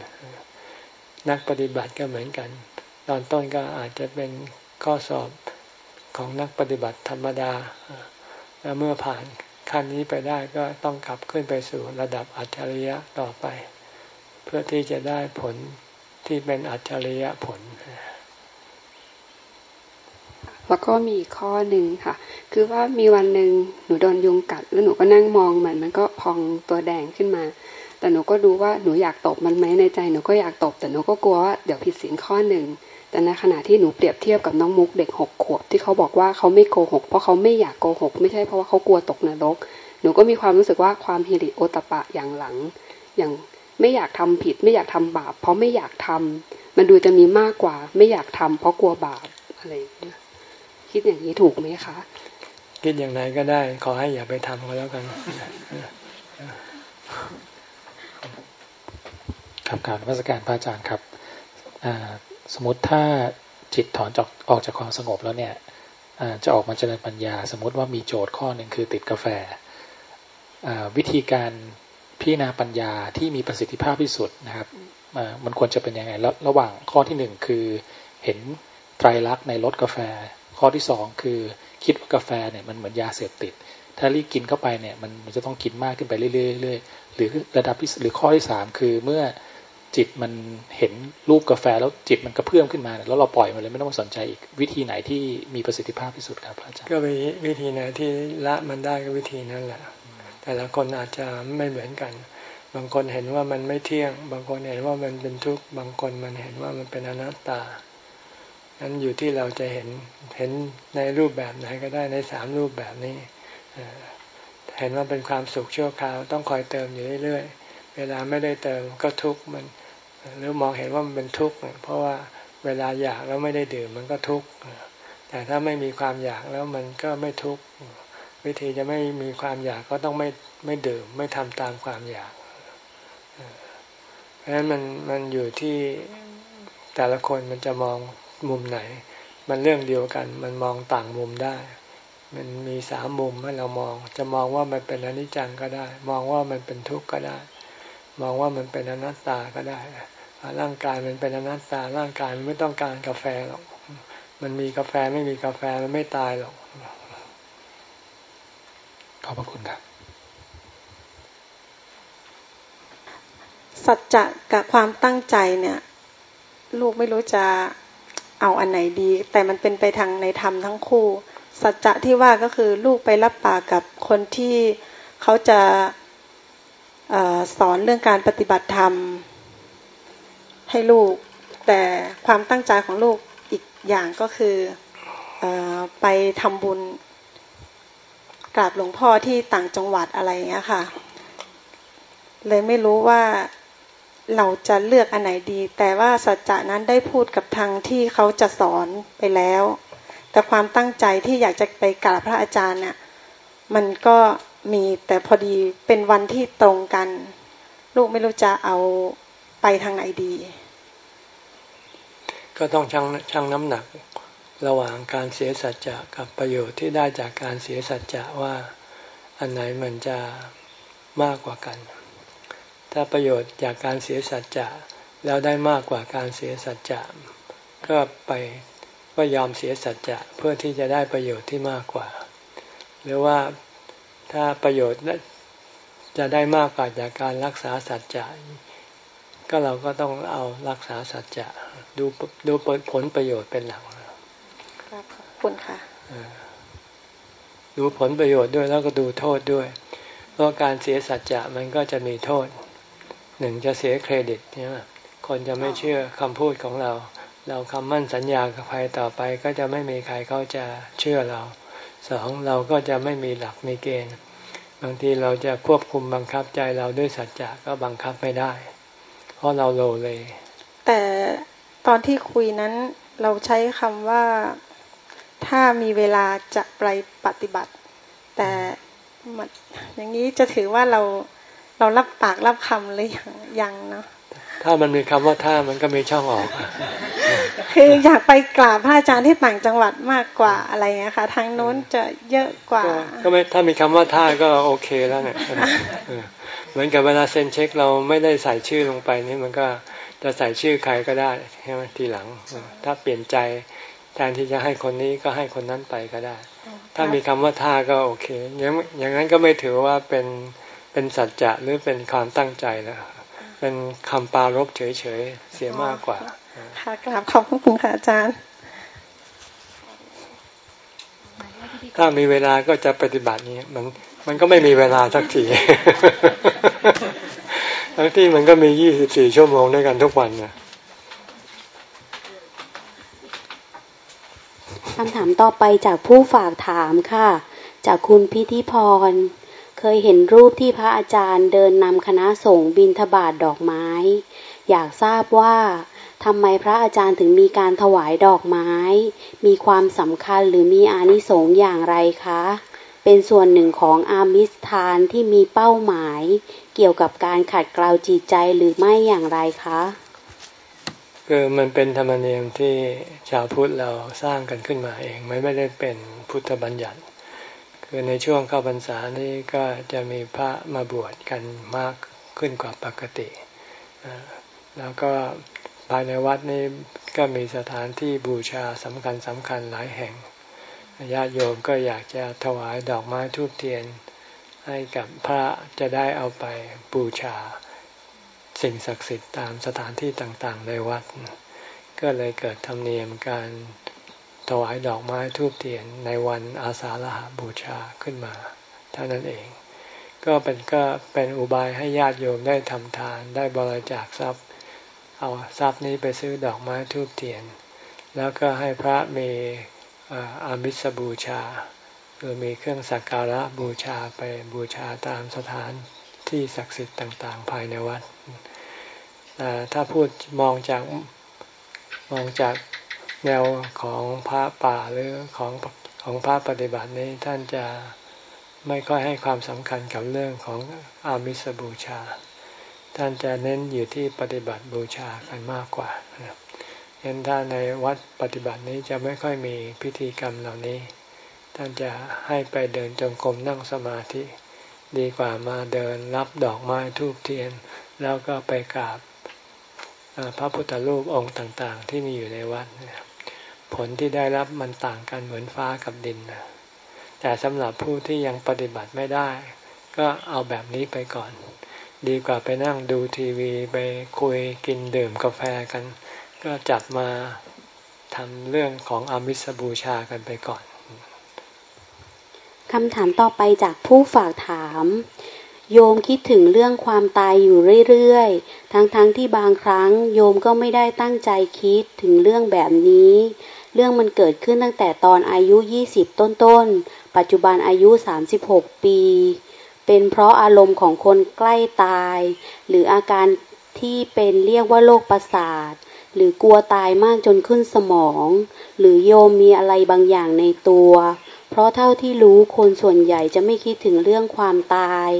[SPEAKER 1] นักปฏิบัติก็เหมือนกัน ตอนต้นก็อาจจะเป็นข้อสอบของนักปฏิบัติธรรมดา แล้วเมื่อผ่านขั้นนี้ไปได้ก็ต้องกลับขึ้นไปสู่ระดับอัจฉริยะต่อไป เพื่อที่จะได้ผลที่เป็นอัจฉริยะผล
[SPEAKER 2] แล้วก็มีข้อหนึ่งค่ะ คือว่ามีวันหนึ่งหนูโดนยุงกัด แล้วหนูก็นั่งมองเหมือนมันก็พองตัวแดงขึ้นมา แต่หนูก็ดูว่าหนูอยากตบมันไหมในใจหนูก็อยากตบ แต่หนูก็กลัวว่าเดี๋ยวผิดศีลข้อหนึ่งแต่ในขณะที่หนูเปรียบเทียบกับน้องมุกเด็กหกขวบที่เขาบอกว่าเขาไม่โกหกเพราะเขาไม่อยากโกหก ไม่ใช่เพราะว่าเขากลัวตกนรก หนูก็มีความรู้สึกว่าความฮิริโอตปะอย่างหลัง อย่างไม่อยากทำผิด ไม่อยากทำบาป เพราะไม่อยากทำมันดูจะมีมากกว่า ไม่อยากทำเพราะกลัวบาปอะไรอย่างเงี้ย คิดอย่างนี้ถูกไหมคะ
[SPEAKER 1] คิดอย่างไรก็ได้ ขอให้อย่าไปทำก็แล้วกัน
[SPEAKER 3] ครับการวัสการพระอาจารย์ครับสมมติถ้าจิตถอนจากออกจากความสงบแล้วเนี่ยจะออกมาเจริญปัญญา สมมติว่ามีโจทย์ข้อหนึ่งคือติดกาแฟวิธีการพิจารณาปัญญาที่มีประสิทธิภาพที่สุดนะครับมันควรจะเป็นยังไงระหว่างข้อที่หนึ่งคือเห็นไตรลักษณ์ในรสกาแฟ ข้อที่สองคือคิดว่ากาแฟเนี่ยมันเหมือนยาเสพติด ถ้ารีบกินเข้าไปเนี่ยมันมันจะต้องกินมากขึ้นไปเรื่อยๆหรือระดับที่หรือข้อที่สามคือเมื่อจิตมันเห็นรูปกาแฟแล้วจิตมันกระเพื่อมขึ้นมา แล้วเราปล่อยมันเลยไม่ต้องสนใจอีกวิธีไหนที่มีประสิทธิภาพที่สุดครับอาจารย์
[SPEAKER 1] ก็วิธีไหนที่ละมันได้ก็วิธีนั้นแหละ แต่ละคนอาจจะไม่เหมือนกัน บางคนเห็นว่ามันไม่เที่ยง บางคนเห็นว่ามันเป็นทุกข์บางคนมันเห็นว่ามันเป็นอนัตตา นั้นอยู่ที่เราจะเห็นเห็นในรูปแบบไหนก็ได้ในสามรูปแบบนี้เห็นว่าเป็นความสุขชั่วคราว ต้องคอยเติมอยู่เรื่อยๆ เวลาไม่ได้เติมก็ทุกข์มันหรือมองเห็นว่ามันเป็นทุกข์เพราะว่าเวลาอยากแล้วไม่ได้ดื่มมันก็ทุกข์แต่ถ้าไม่มีความอยากแล้วมันก็ไม่ทุกข์วิธีจะไม่มีความอยากก็ต้องไม่ไม่ดื่มไม่ทำตามความอยากเพราะฉะนั้นมันมันอยู่ที่แต่ละคนมันจะมอง มุมไหน มันเรื่องเดียวกัน มันมองต่างมุมได้ มันมีสามมุมให้เรามอง จะมองว่ามันเป็นอนิจจังก็ได้ มองว่ามันเป็นทุกข์ก็ได้ มองว่ามันเป็นอนัตตาก็ได้ ร่างกายมันเป็นอนัตตา ร่างกายมันไม่ต้องการกาแฟหรอก มันมีกาแฟไม่มีกาแฟมันไม่ตายหรอก
[SPEAKER 3] ขอบพระคุณครับ
[SPEAKER 4] สัจจะกับความตั้งใจเนี่ย ลูกไม่รู้จะ เอาอันไหนดี แต่มันเป็นไปทางในธรรมทั้งคู่ สัจจะที่ว่าก็คือลูกไปรับปากกับคนที่เขาจะอสอนเรื่องการปฏิบัติธรรมให้ลูก แต่ความตั้งใจของลูกอีกอย่างก็คืออไปทำบุญกราบหลวงพ่อที่ต่างจังหวัดอะไรอย่างเงี้ยค่ะ เลยไม่รู้ว่า เราจะเลือกอันไหนดี แต่ว่าสัจจะนั้นได้พูดกับทางที่เขาจะสอนไปแล้ว แต่ความตั้งใจที่อยากจะไปกราบพระอาจารย์เนี่ยมันก็มีแต่พอดีเป็นวันที่ตรงกัน ลูกไม่รู้จะเอาไปทางไหนดี
[SPEAKER 1] ก็ต้องชั่งชั่งน้ำหนักระหว่างการเสียสัจจะกับประโยชน์ที่ได้จากการเสียสัจจะว่า อันไหนมันจะมากกว่ากัน ถ้าประโยชน์จากการเสียสัจจะแล้วได้มากกว่าการเสียสัจจะก็ไปก็ยอมเสียสัจจะเพื่อที่จะได้ประโยชน์ที่มากกว่า หรือว่าถ้าประโยชน์จะได้มากกว่าจากการรักษาสัจจะก็เราก็ต้องเอารักษาสัจจะดูดูผลประโยชน์เป็นหลัก
[SPEAKER 4] ครับขอบคุณค่ะ
[SPEAKER 1] ดูผลประโยชน์ด้วยแล้วก็ดูโทษด้วย เพราะการเสียสัจจะมันก็จะมีโทษ หนึ่งจะเสียเครดิตเนี่ยคนจะไม่เชื่อคำพูดของเรา เราคำมั่นสัญญากับใครต่อไปก็จะไม่มีใครเขาจะเชื่อเราสองเราก็จะไม่มีหลักมีเกณฑ์ บางทีเราจะควบคุมบังคับใจเราด้วยสัจจะก็บังคับไม่ได้ เพราะเราโลเล
[SPEAKER 4] แต่ตอนที่คุยนั้นเราใช้คำว่าถ้ามีเวลาจะไปปฏิบัติ แต่อย่างนี้จะถือว่าเรา เรารับปากรับคำเลยยังยังเนาะ
[SPEAKER 1] ถ้ามันมีคำว่าถ้ามันก็มีช่องออก
[SPEAKER 4] คืออยากไปกราบพระอาจารย์ที่ต่างจังหวัดมากกว่าอะไรเงี้ยค่ะทางโน้นจะเยอะกว่า
[SPEAKER 1] ก็ไม่ถ้ามีคำว่าถ้าก็โอเคแล้วเนี่ยเหมือนกับเวลาเซ็นเช็คเราไม่ได้ใส่ชื่อลงไปนี่มันก็จะใส่ชื่อใครก็ได้ใช่ไหมทีหลัง ถ้าเปลี่ยนใจแทนที่จะให้คนนี้ก็ให้คนนั้นไปก็ได้ ถ้ามีคำว่าท่าก็โอเคอย่างอย่างนั้นก็ไม่ถือว่าเป็น เป็นสัจจะหรือเป็นความตั้งใจแล้วเป็นคำปารบเฉยๆเสียมากกว่า
[SPEAKER 4] ค่ะกราบขอบคุณค่ะอาจารย์
[SPEAKER 1] ถ้ามีเวลาก็จะปฏิบัตินี้มันมันก็ไม่มีเวลาสักทีทั้งที่มันก็มียี่สิบสี่ชั่วโมงด้วยกันทุกวันนะ
[SPEAKER 5] คำถามต่อไปจากผู้ฝากถามค่ะ จากคุณพิธิพร เคยเห็นรูปที่พระอาจารย์เดินนำคณะสงฆ์บินทบาทดอกไม้ อยากทราบว่าทำไมพระอาจารย์ถึงมีการถวายดอกไม้ มีความสำคัญหรือมีอานิสงส์อย่างไรคะ เป็นส่วนหนึ่งของอามิสทานที่มีเป้าหมาย เกี่ยวกับการขัดเกลาจิตใจหรือไม่อย่างไรคะ
[SPEAKER 1] คือมันเป็นธรรมเนียมที่ชาวพุทธเราสร้างกันขึ้นมาเอง ไม่ไม่ได้เป็นพุทธบัญญัติ คือในช่วงเข้าพรรษานี้ก็จะมีพระมาบวชกันมากขึ้นกว่าปกติ แล้วก็ภายในวัดนี้ก็มีสถานที่บูชาสำคัญสำคัญหลายแห่งญาติโยมก็อยากจะถวายดอกไม้ทูบเทียน ให้กับพระจะได้เอาไปบูชาสิ่งศักดิ์สิทธิ์ตามสถานที่ต่างๆ ในวัด ก็เลยเกิดธรรมเนียมการ ถวายดอกไม้ทูบเทียนในวันอาสาฬหาบูชาขึ้นมา เท่านั้นเอง ก็เป็นก็เป็นอุบายให้ญาติโยมได้ทำทานได้บริจาคทรัพย์ เอาทรัพย์นี้ไปซื้อดอกไม้ทูบเทียน แล้วก็ให้พระมีอามิสบูชาคือมีเครื่องสักการะบูชาไปบูชาตามสถานที่ศักดิ์สิทธิ์ต่าง ๆ ภายในวัดแต่ถ้าพูดมองจากมองจาก แนวของพระป่าหรือของของพระปฏิบัตินี้ท่านจะไม่ค่อยให้ความสำคัญกับเรื่องของอามิสบูชา ท่านจะเน้นอยู่ที่ปฏิบัติบูชากันมากกว่าเห็นถ้าในวัดปฏิบัตินี้จะไม่ค่อยมีพิธีกรรมเหล่านี้ ท่านจะให้ไปเดินจงกรมนั่งสมาธิ ดีกว่ามาเดินรับดอกไม้ทูบเทียน แล้วก็ไปกราบพระพุทธรูปองค์ต่างๆ ที่มีอยู่ในวัด ผลที่ได้รับมันต่างกันเหมือนฟ้ากับดินนะแต่สำหรับผู้ที่ยังปฏิบัติไม่ได้ ก็เอาแบบนี้ไปก่อน ดีกว่าไปนั่งดูทีวีไปคุยกินดื่มกาแฟกัน ก็จับมาทำเรื่องของอมิสบูชากันไปก่อน
[SPEAKER 5] คำถามต่อไปจากผู้ฝากถาม โยมคิดถึงเรื่องความตายอยู่เรื่อยๆ ทั้งๆทที่บางครั้ง โยมก็ไม่ได้ตั้งใจคิดถึงเรื่องแบบนี้ เรื่องมันเกิดขึ้นตั้งแต่ตอนอายุ 20 ต้นๆ ปัจจุบันอายุ 36 ปี เป็นเพราะอารมณ์ของคนใกล้ตาย หรืออาการที่เป็นเรียกว่าโรคประสาท หรือกลัวตายมากจนขึ้นสมอง หรือโยมมีอะไรบางอย่างในตัว เพราะเท่าที่รู้คนส่วนใหญ่จะไม่คิดถึงเรื่องความตาย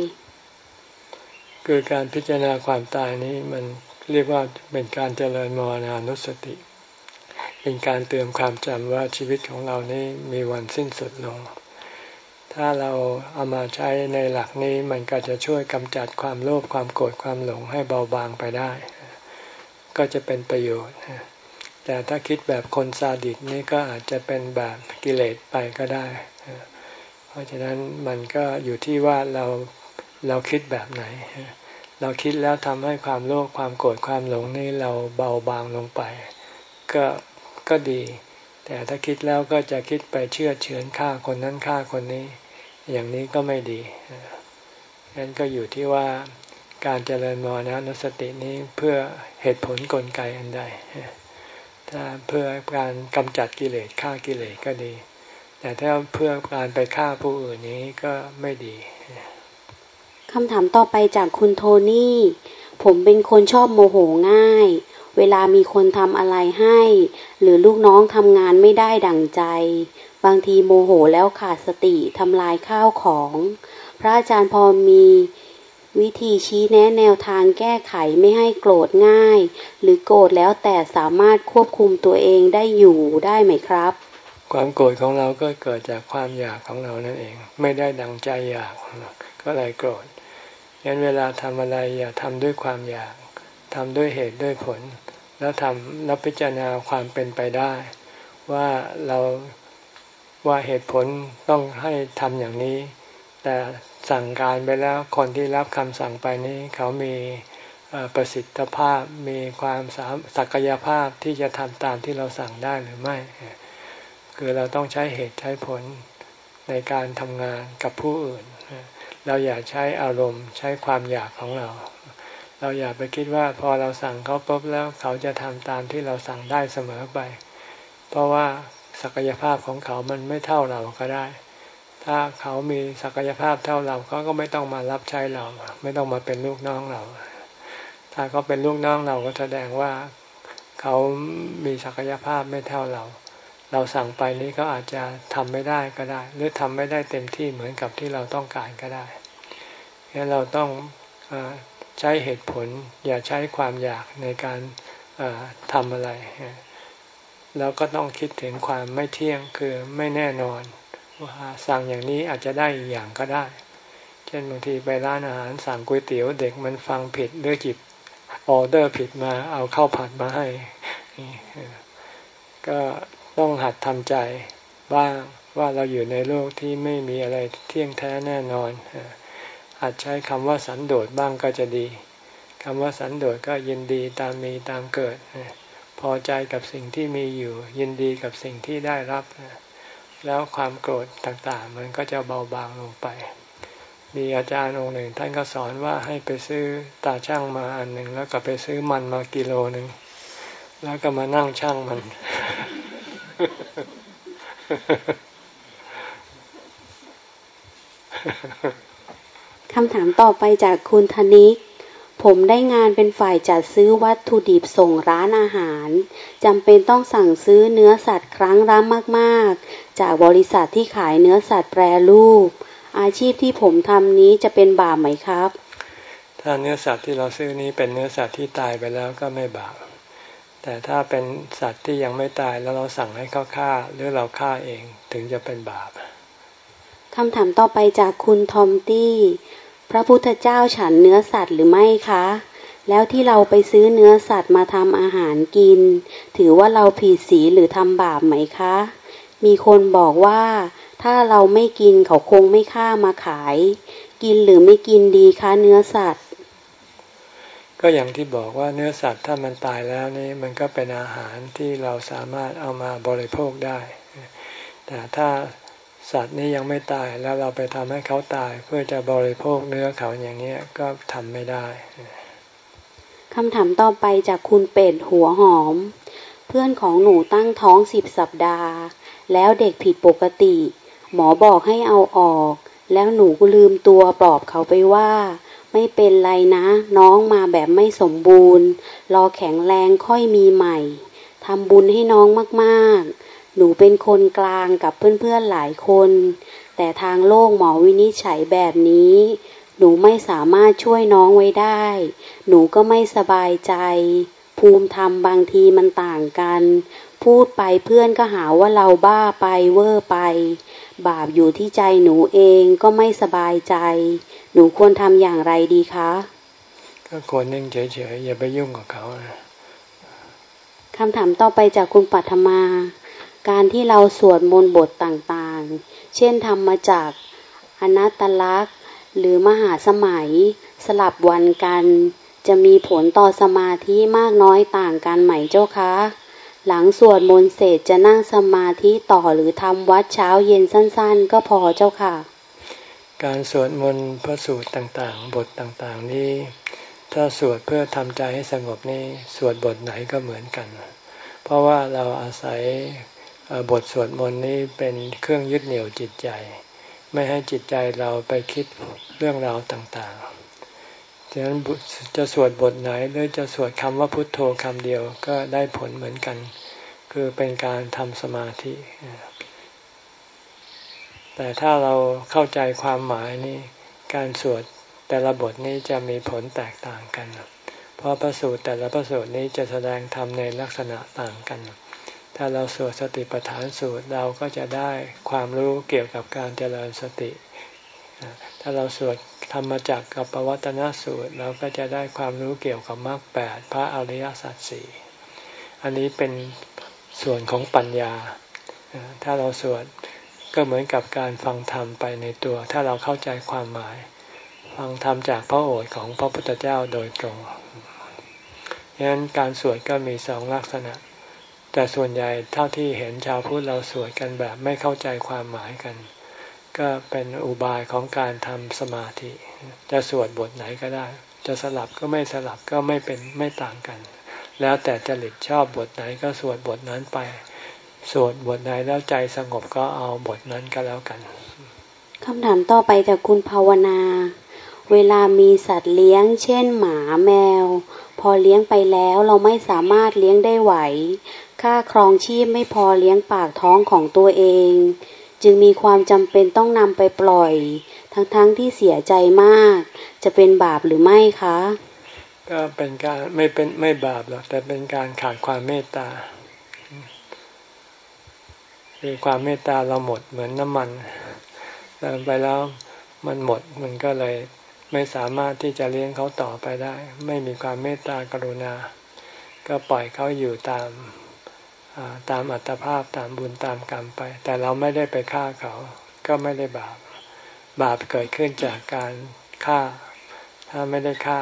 [SPEAKER 1] คือการพิจารณาความตายนี้มันเรียกว่าเป็นการเจริญมรณานุสติ เป็นการเตือนความจำว่าชีวิตของเรานี้มีวันสิ้นสุดลง ถ้าเราเอามาใช้ในหลักนี้มันก็จะช่วยกำจัดความโลภความโกรธความหลงให้เบาบางไปได้ ก็จะเป็นประโยชน์ แต่ถ้าคิดแบบคนซาดิสนี่ก็อาจจะเป็นแบบกิเลสไปก็ได้ เพราะฉะนั้นมันก็อยู่ที่ว่าเราเราคิดแบบไหน เราคิดแล้วทำให้ความโลภความโกรธความหลงนี่เราเบาบางลงไป ก็ ก็ดี แต่ถ้าคิดแล้วก็จะคิดไปเชื่อเฉือนฆ่าคนนั้นฆ่าคนนี้ อย่างนี้ก็ไม่ดีนั้นก็อยู่ที่ว่าการเจริญมรณะนสตินี้เพื่อเหตุผลกลไกอันใด ถ้าเพื่อการกำจัดกิเลสฆ่ากิเลสก็ดี แต่ถ้าเพื่อการไปฆ่าผู้อื่นนี้ก็ไม่ดี
[SPEAKER 5] คำถามต่อไปจากคุณโทนี่ ผมเป็นคนชอบโมโหง่าย เวลามีคนทำอะไรให้ หรือลูกน้องทำงานไม่ได้ดั่งใจ บางทีโมโหแล้วขาดสติทำลายข้าวของ พระอาจารย์พอมีวิธีชี้แนะแนวทางแก้ไขไม่ให้โกรธง่าย หรือโกรธแล้วแต่สามารถควบคุมตัวเองได้อยู่ได้ไหมครับ
[SPEAKER 1] ความโกรธของเราก็เกิดจากความอยากของเรานั่นเอง ไม่ได้ดังใจอยากก็เลยโกรธงั้นเวลาทำอะไรอย่าทำด้วยความอยากทำด้วยเหตุด้วยผล แล้วทำแล้วพิจารณาความเป็นไปได้ ว่าเราว่าเหตุผลต้องให้ทำอย่างนี้ แต่สั่งการไปแล้วคนที่รับคำสั่งไปนี้ เขามีประสิทธิภาพมีความสามศักยภาพที่จะทำตามที่เราสั่งได้หรือไม่ คือเราต้องใช้เหตุใช้ผลในการทำงานกับผู้อื่น เราอย่าใช้อารมณ์ใช้ความอยากของเรา เราอย่าไปคิดว่าพอเราสั่งเขาปุ๊บแล้วเขาจะทำตามที่เราสั่งได้เสมอไป เพราะว่าศักยภาพของเขามันไม่เท่าเราก็ได้ ถ้าเขามีศักยภาพเท่าเราเขาก็ไม่ต้องมารับใช้เรา ไม่ต้องมาเป็นลูกน้องเรา ถ้าเขาเป็นลูกน้องเราก็แสดงว่าเขามีศักยภาพไม่เท่าเรา เราสั่งไปนี้ก็อาจจะทำไม่ได้ก็ได้ หรือทำไม่ได้เต็มที่เหมือนกับที่เราต้องการก็ได้งั้นเราต้องอ ใช้เหตุผล อย่าใช้ความอยากในการทำอะไร แล้วก็ต้องคิดถึงความไม่เที่ยงคือไม่แน่นอนว่าสั่งอย่างนี้อาจจะได้อีกอย่างก็ได้ เช่นบางทีไปร้านอาหารสั่งก๋วยเตี๋ยวเด็กมันฟังผิดหรือจิบออเดอร์ผิดมาเอาข้าวผัดมาให้ ก็ต้องหัดทำใจบ้างว่าเราอยู่ในโลกที่ไม่มีอะไรเที่ยงแท้แน่นอน หัดใช้คำว่าสันโดษบ้างก็จะดีคำว่าสันโดษก็ยินดีตามมีตามเกิด พอใจกับสิ่งที่มีอยู่ ยินดีกับสิ่งที่ได้รับ แล้วความโกรธต่างๆ มันก็จะเบาบางลงไป มีอาจารย์องค์หนึ่ง ท่านก็สอนว่าให้ไปซื้อตาช่างมาอันหนึ่งแล้วก็ไปซื้อมันมากิโลหนึ่งแล้วก็มานั่งช่างมัน
[SPEAKER 5] คำถามต่อไปจากคุณธนิก ผมได้งานเป็นฝ่ายจัดซื้อวัตถุดิบส่งร้านอาหารจำเป็นต้องสั่งซื้อเนื้อสัตว์ครั้งร่ำมากๆ จากบริษัทที่ขายเนื้อสัตว์แปรรูป อาชีพที่ผมทำนี้จะเป็นบาปไหมครับ
[SPEAKER 1] ถ้าเนื้อสัตว์ที่เราซื้อนี้เป็นเนื้อสัตว์ที่ตายไปแล้วก็ไม่บาปแต่ถ้าเป็นสัตว์ที่ยังไม่ตายแล้วเราสั่งให้เขาฆ่า หรือเราฆ่าเองถึงจะเป็นบาป
[SPEAKER 5] คำถามต่อไปจากคุณทอมตี้ พระพุทธเจ้าฉันเนื้อสัตว์หรือไม่คะ แล้วที่เราไปซื้อเนื้อสัตว์มาทำอาหารกิน ถือว่าเราผิดศีลหรือทำบาปไหมคะ มีคนบอกว่าถ้าเราไม่กินเขาคงไม่ฆ่ามาขาย กินหรือไม่กินดีคะเนื้อสัตว์
[SPEAKER 1] ก็อย่างที่บอกว่าเนื้อสัตว์ถ้ามันตายแล้วนี่มันก็เป็นอาหารที่เราสามารถเอามาบริโภคได้ แต่ถ้า สัตว์นี้ยังไม่ตายแล้วเราไปทำให้เขาตายเพื่อจะบริโภคเนื้อเขาอย่างนี้ก็ทำไม่ได้
[SPEAKER 5] คำถามต่อไปจากคุณเป็ดหัวหอม เพื่อนของหนูตั้งท้องสิบสัปดาห์ แล้วเด็กผิดปกติ หมอบอกให้เอาออก แล้วหนูก็ลืมตัวปลอบเขาไปว่า ไม่เป็นไรนะ น้องมาแบบไม่สมบูรณ์ รอแข็งแรงค่อยมีใหม่ทำบุญให้น้องมากๆ หนูเป็นคนกลางกับเพื่อนๆหลายคน แต่ทางโลกหมอวินิจฉัยแบบนี้ หนูไม่สามารถช่วยน้องไว้ได้ หนูก็ไม่สบายใจ ภูมิธรรมบางทีมันต่างกัน พูดไปเพื่อนก็หาว่าเราบ้าไปเวอร์ไป บาปอยู่ที่ใจหนูเองก็ไม่สบายใจ หนูควรทำอย่างไรดีคะ
[SPEAKER 1] ก็ควรนิ่งเฉยๆอย่าไปยุ่งกับเขานะ
[SPEAKER 5] คำถามต่อไปจากคุณปัทมา การที่เราสวดมนต์บทต่างๆ เช่นทำมาจากอนัตตลักษ์หรือมหาสมัย สลับวันกัน จะมีผลต่อสมาธิมากน้อยต่างกันไหมเจ้าคะ หลังสวดมนต์เสร็จจะนั่งสมาธิต่อหรือทำวัดเช้าเย็นสั้นๆ ก็พอเจ้าค่ะ
[SPEAKER 1] การสวดมนต์พระสูตรต่างๆ บทต่างๆ นี้ ถ้าสวดเพื่อทำใจให้สงบนี่สวดบทไหนก็เหมือนกัน เพราะว่าเราอาศัย บทสวดมนต์นี้เป็นเครื่องยึดเหนี่ยวจิตใจ ไม่ให้จิตใจเราไปคิดเรื่องราวต่างๆ ฉะนั้นจะสวดบทไหนหรือจะสวดคำว่าพุทโธคำเดียวก็ได้ผลเหมือนกัน คือเป็นการทำสมาธิ แต่ถ้าเราเข้าใจความหมายนี่การสวดแต่ละบทนี้จะมีผลแตกต่างกัน เพราะพระสูตรแต่ละพระสูตรนี้จะแสดงธรรมในลักษณะต่างกัน ถ้าเราสวดสติปัฏฐานสูตรเราก็จะได้ความรู้เกี่ยวกับการเจริญสติ ถ้าเราสวดธรรมจักกับปวัตนสูตรเราก็จะได้ความรู้เกี่ยวกับมรรคแปดพระอริยสัจสี่อันนี้เป็นส่วนของปัญญา ถ้าเราสวดก็เหมือนกับการฟังธรรมไปในตัว ถ้าเราเข้าใจความหมาย ฟังธรรมจากพระโอษฐ์ของพระพุทธเจ้าโดยตรงดังนั้นการสวดก็มีสองลักษณะ แต่ส่วนใหญ่เท่าที่เห็นชาวพุทธเราสวดกันแบบไม่เข้าใจความหมายกัน ก็เป็นอุบายของการทำสมาธิ จะสวดบทไหนก็ได้ จะสลับก็ไม่สลับก็ไม่เป็นไม่ต่างกัน แล้วแต่จริตชอบบทไหนก็สวดบทนั้นไป สวดบทไหนแล้วใจสงบก็เอาบทนั้นก็แล้วกัน
[SPEAKER 5] คำถามต่อไปจากคุณภาวนา เวลามีสัตว์เลี้ยง เช่นหมาแมว พอเลี้ยงไปแล้วเราไม่สามารถเลี้ยงได้ไหว ค่าครองชีพไม่พอเลี้ยงปากท้องของตัวเอง จึงมีความจำเป็นต้องนำไปปล่อย ทั้งๆทที่เสียใจมาก จะเป็นบาปหรือไม่คะ
[SPEAKER 1] ก็เป็นการไม่เป็นไม่บาปหรอกแต่เป็นการขาดความเมตตาคือความเมตตาเราหมดเหมือนน้ำมันเติมไปแล้วมันหมดมันก็เลยไม่สามารถที่จะเลี้ยงเขาต่อไปได้ ไม่มีความเมตตากรุณา ก็ปล่อยเขาอยู่ตาม ตามอัตภาพตามบุญตามกรรมไป แต่เราไม่ได้ไปฆ่าเขา ก็ไม่ได้บาป บาปเกิดขึ้นจากการฆ่า ถ้าไม่ได้ฆ่า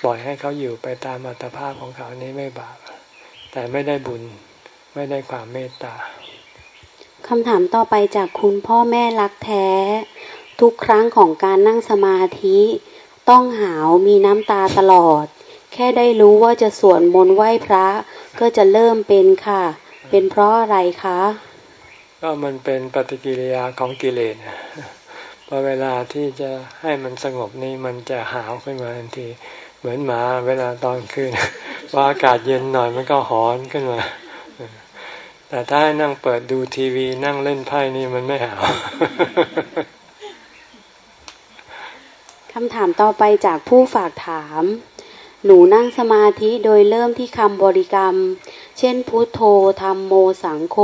[SPEAKER 1] ปล่อยให้เขาอยู่ไปตามอัตภาพของเขานี้ไม่บาป แต่ไม่ได้บุญไม่ได้ความเมตตา
[SPEAKER 5] คำถามต่อไปจากคุณพ่อแม่รักแท้ ทุกครั้งของการนั่งสมาธิ ต้องหาวมีน้ำตาตลอด แค่ได้รู้ว่าจะสวดมนต์ไหว้พระ ก็จะเริ่มเป็นค่ะ เป็นเพราะอะไรคะ
[SPEAKER 1] ก็มันเป็นปฏิกิริยาของกิเลสพอเวลาที่จะให้มันสงบนี่มันจะหาวขึ้นมาทันที เหมือนหมาเวลาตอนคืนว่าอากาศเย็นหน่อยมันก็หอนขึ้นมา แต่ถ้าให้นั่งเปิดดูทีวีนั่งเล่นไพ่นี่มันไม่หาว
[SPEAKER 5] คำถามต่อไปจากผู้ฝากถาม หนูนั่งสมาธิโดยเริ่มที่คำบริกรรม เช่นพุทโธธรรมโมสังโฆ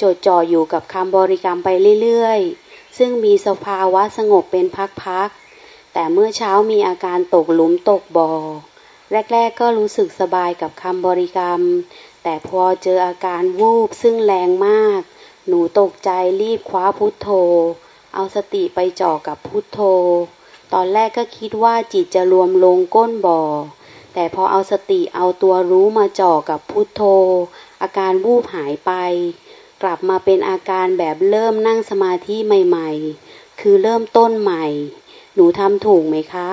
[SPEAKER 5] จดจ่ออยู่กับคำบริกรรมไปเรื่อยๆ ซึ่งมีสภาวะสงบเป็นพักๆ แต่เมื่อเช้ามีอาการตกหลุมตกบ่อ แรกๆ ก็รู้สึกสบายกับคำบริกรรม แต่พอเจออาการวูบซึ่งแรงมาก หนูตกใจรีบคว้าพุทโธ เอาสติไปจ่อกับพุทโธ ตอนแรกก็คิดว่าจิตจะรวมลงก้นบ่อ แต่พอเอาสติเอาตัวรู้มาจ่อกับพุทโธ อาการวูบหายไป กลับมาเป็นอาการแบบเริ่มนั่งสมาธิใหม่ๆ คือเริ่มต้นใหม่ หนูทำถูกไหมคะ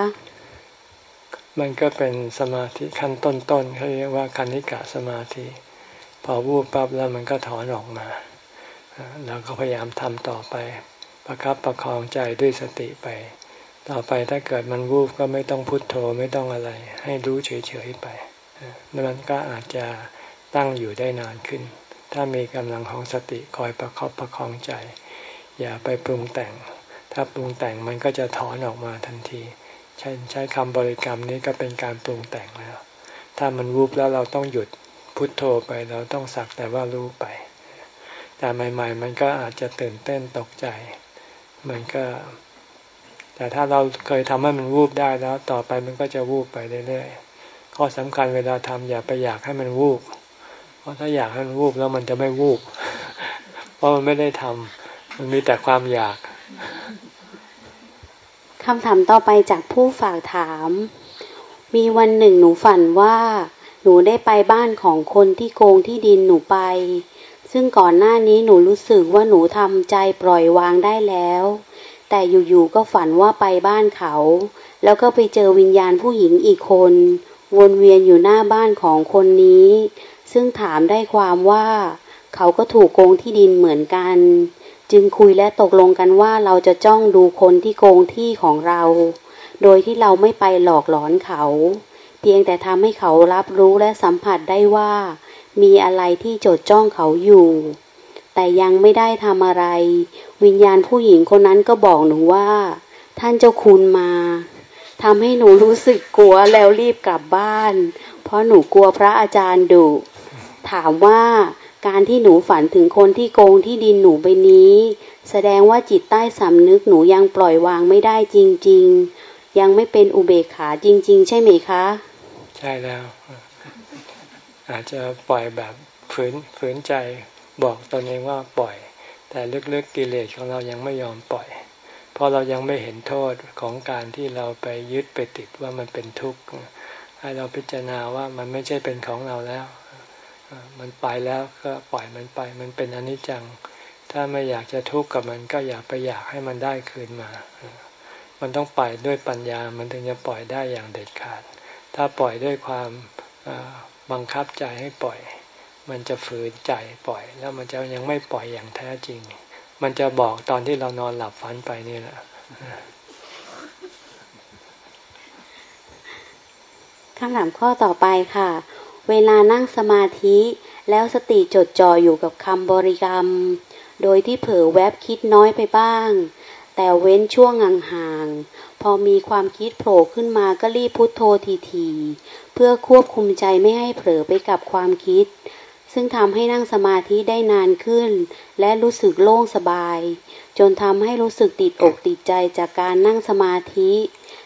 [SPEAKER 1] มันก็เป็นสมาธิขั้นต้นๆเขาเรียกว่าคันิกะสมาธิ พอวูบปั๊บแล้วมันก็ถอนออกมาแล้วก็พยายามทำต่อไปไป ประครับประคองใจด้วยสติไป ต่อไปถ้าเกิดมันวูบก็ไม่ต้องพุโทโธไม่ต้องอะไร ให้รู้เฉยๆไปนั่นก็อาจจะตั้งอยู่ได้นานขึ้น ถ้ามีกำลังของสติคอยประคับประคองใจ อย่าไปปรุงแต่ง ถ้าปรุงแต่งมันก็จะถอนออกมาทันที ใช้ใช้คำบริกรรมนี้ก็เป็นการปรุงแต่งแล้ว ถ้ามันวูบแล้วเราต้องหยุดพุทโธไปเราต้องสักแต่ว่ารู้ไป แต่ใหม่ ๆ มันก็อาจจะตื่นเต้นตกใจ มันก็ แต่ถ้าเราเคยทำให้มันวูบได้แล้ว ต่อไปมันก็จะวูบไปเรื่อยๆข้อสำคัญเวลาทำอย่าไปอยากให้มันวูบ เพราะถ้าอยากให้มันวูบแล้วมันจะไม่วูบ เพราะมันไม่ได้ทำมันมีแต่ความอยาก
[SPEAKER 5] คำถามต่อไปจากผู้ฝากถาม มีวันหนึ่งหนูฝันว่า หนูได้ไปบ้านของคนที่โกงที่ดินหนูไป ซึ่งก่อนหน้านี้หนูรู้สึกว่าหนูทำใจปล่อยวางได้แล้ว แต่อยู่ๆก็ฝันว่าไปบ้านเขา แล้วก็ไปเจอวิญญาณผู้หญิงอีกคน วนเวียนอยู่หน้าบ้านของคนนี้ ซึ่งถามได้ความว่า เขาก็ถูกโกงที่ดินเหมือนกัน จึงคุยและตกลงกันว่าเราจะจ้องดูคนที่โกงที่ของเรา โดยที่เราไม่ไปหลอกหลอนเขา เพียงแต่ทำให้เขารับรู้และสัมผัสได้ว่า มีอะไรที่จดจ้องเขาอยู่ แต่ยังไม่ได้ทำอะไร วิญญาณผู้หญิงคนนั้นก็บอกหนูว่า ท่านเจ้าคุณมาทำให้หนูรู้สึกกลัวแล้วรีบกลับบ้าน เพราะหนูกลัวพระอาจารย์ดุถามว่าการที่หนูฝันถึงคนที่โกงที่ดินหนูไปนี้ แสดงว่าจิตใต้สำนึกหนูยังปล่อยวางไม่ได้จริง ๆ ยังไม่เป็นอุเบกขาจริง ๆ ใช่ไหมคะ
[SPEAKER 1] ใช่แล้ว อาจจะปล่อยแบบฝืนฝืนใจบอกตนเองว่าปล่อย แต่ลึกๆกิเลสของเรายังไม่ยอมปล่อย เพราะเรายังไม่เห็นโทษของการที่เราไปยึดไปติดว่ามันเป็นทุกข์ให้เราพิจารณาว่ามันไม่ใช่เป็นของเราแล้ว มันไปแล้วก็ปล่อยมันไป มันเป็นอนิจจัง ถ้าไม่อยากจะทุกข์กับมันก็อย่าไปอยากให้มันได้คืนมา มันต้องปล่อยด้วยปัญญา มันถึงจะปล่อยได้อย่างเด็ดขาด ถ้าปล่อยด้วยความบังคับใจให้ปล่อย มันจะฝืนใจปล่อย แล้วมันจะยังไม่ปล่อยอย่างแท้จริง มันจะบอกตอนที่เรานอนหลับฝันไปนี่แหละ
[SPEAKER 5] คำถามข้อต่อไปค่ะ เวลานั่งสมาธิแล้วสติจดจ่ออยู่กับคำบริกรรม โดยที่เผลอแวบคิดน้อยไปบ้าง แต่เว้นช่วงห่างๆพอมีความคิดโผล่ขึ้นมาก็รีบพุโทโธทีๆเพื่อควบคุมใจไม่ให้เผลอไปกับความคิด ซึ่งทำให้นั่งสมาธิได้นานขึ้น และรู้สึกโล่งสบาย จนทำให้รู้สึกติดอกติดใจจากการนั่งสมาธิ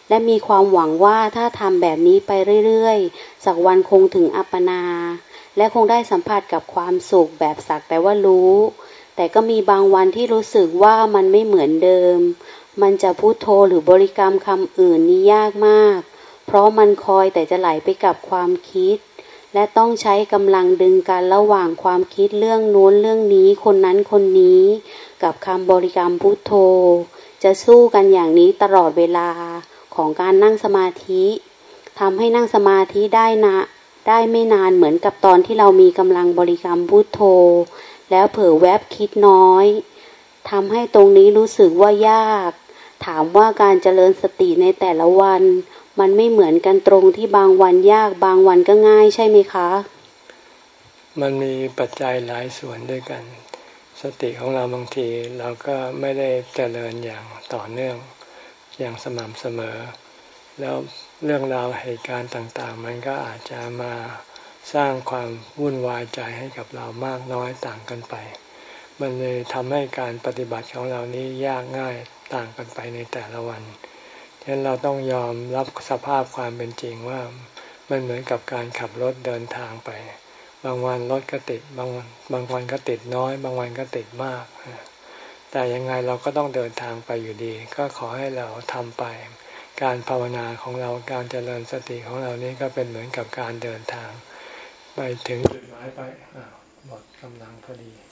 [SPEAKER 5] และมีความหวังว่าถ้าทำแบบนี้ไปเรื่อยๆ สักวันคงถึงอัปปนา และคงได้สัมผัสกับความสุขแบบสักแต่ว่ารู้ แต่ก็มีบางวันที่รู้สึกว่ามันไม่เหมือนเดิม มันจะพูดโทหรือบริกรรมคำอื่นนี่ยากมาก เพราะมันคอยแต่จะไหลไปกับความคิด และต้องใช้กำลังดึงกันระหว่างความคิดเรื่องนู้นเรื่องนี้คนนั้นคนนี้ กับคำบริกรรมพุทโธ จะสู้กันอย่างนี้ตลอดเวลาของการนั่งสมาธิทำให้นั่งสมาธิได้นะได้ไม่นานเหมือนกับตอนที่เรามีกำลังบริกรรมพุทโธ แล้วเผลอแวบคิดน้อยทำให้ตรงนี้รู้สึกว่ายาก ถามว่าการเจริญสติในแต่ละวัน มันไม่เหมือนกันตรงที่บางวันยากบางวันก็ง่ายใช่ไหมคะ
[SPEAKER 1] มันมีปัจจัยหลายส่วนด้วยกัน สติของเราบางทีเราก็ไม่ได้เจริญอย่างต่อเนื่องอย่างสม่ำเสมอ แล้วเรื่องราวเหตุการณ์ต่างๆ มันก็อาจจะมาสร้างความวุ่นวายใจให้กับเรามากน้อยต่างกันไป มันเลยทำให้การปฏิบัติของเรานี้ยากง่ายต่างกันไปในแต่ละวัน ฉะนั้นเราต้องยอมรับสภาพความเป็นจริงว่ามันเหมือนกับการขับรถเดินทางไป บางวันรถก็ติด บางบางวันก็ติดน้อย บางวันก็ติดมาก แต่ยังไงเราก็ต้องเดินทางไปอยู่ดี ก็ขอให้เราทำไป การภาวนาของเราการเจริญสติของเรานี่ก็เป็นเหมือนกับการเดินทาง ไปถึงจุดหมายไปหมดกำลังพอดี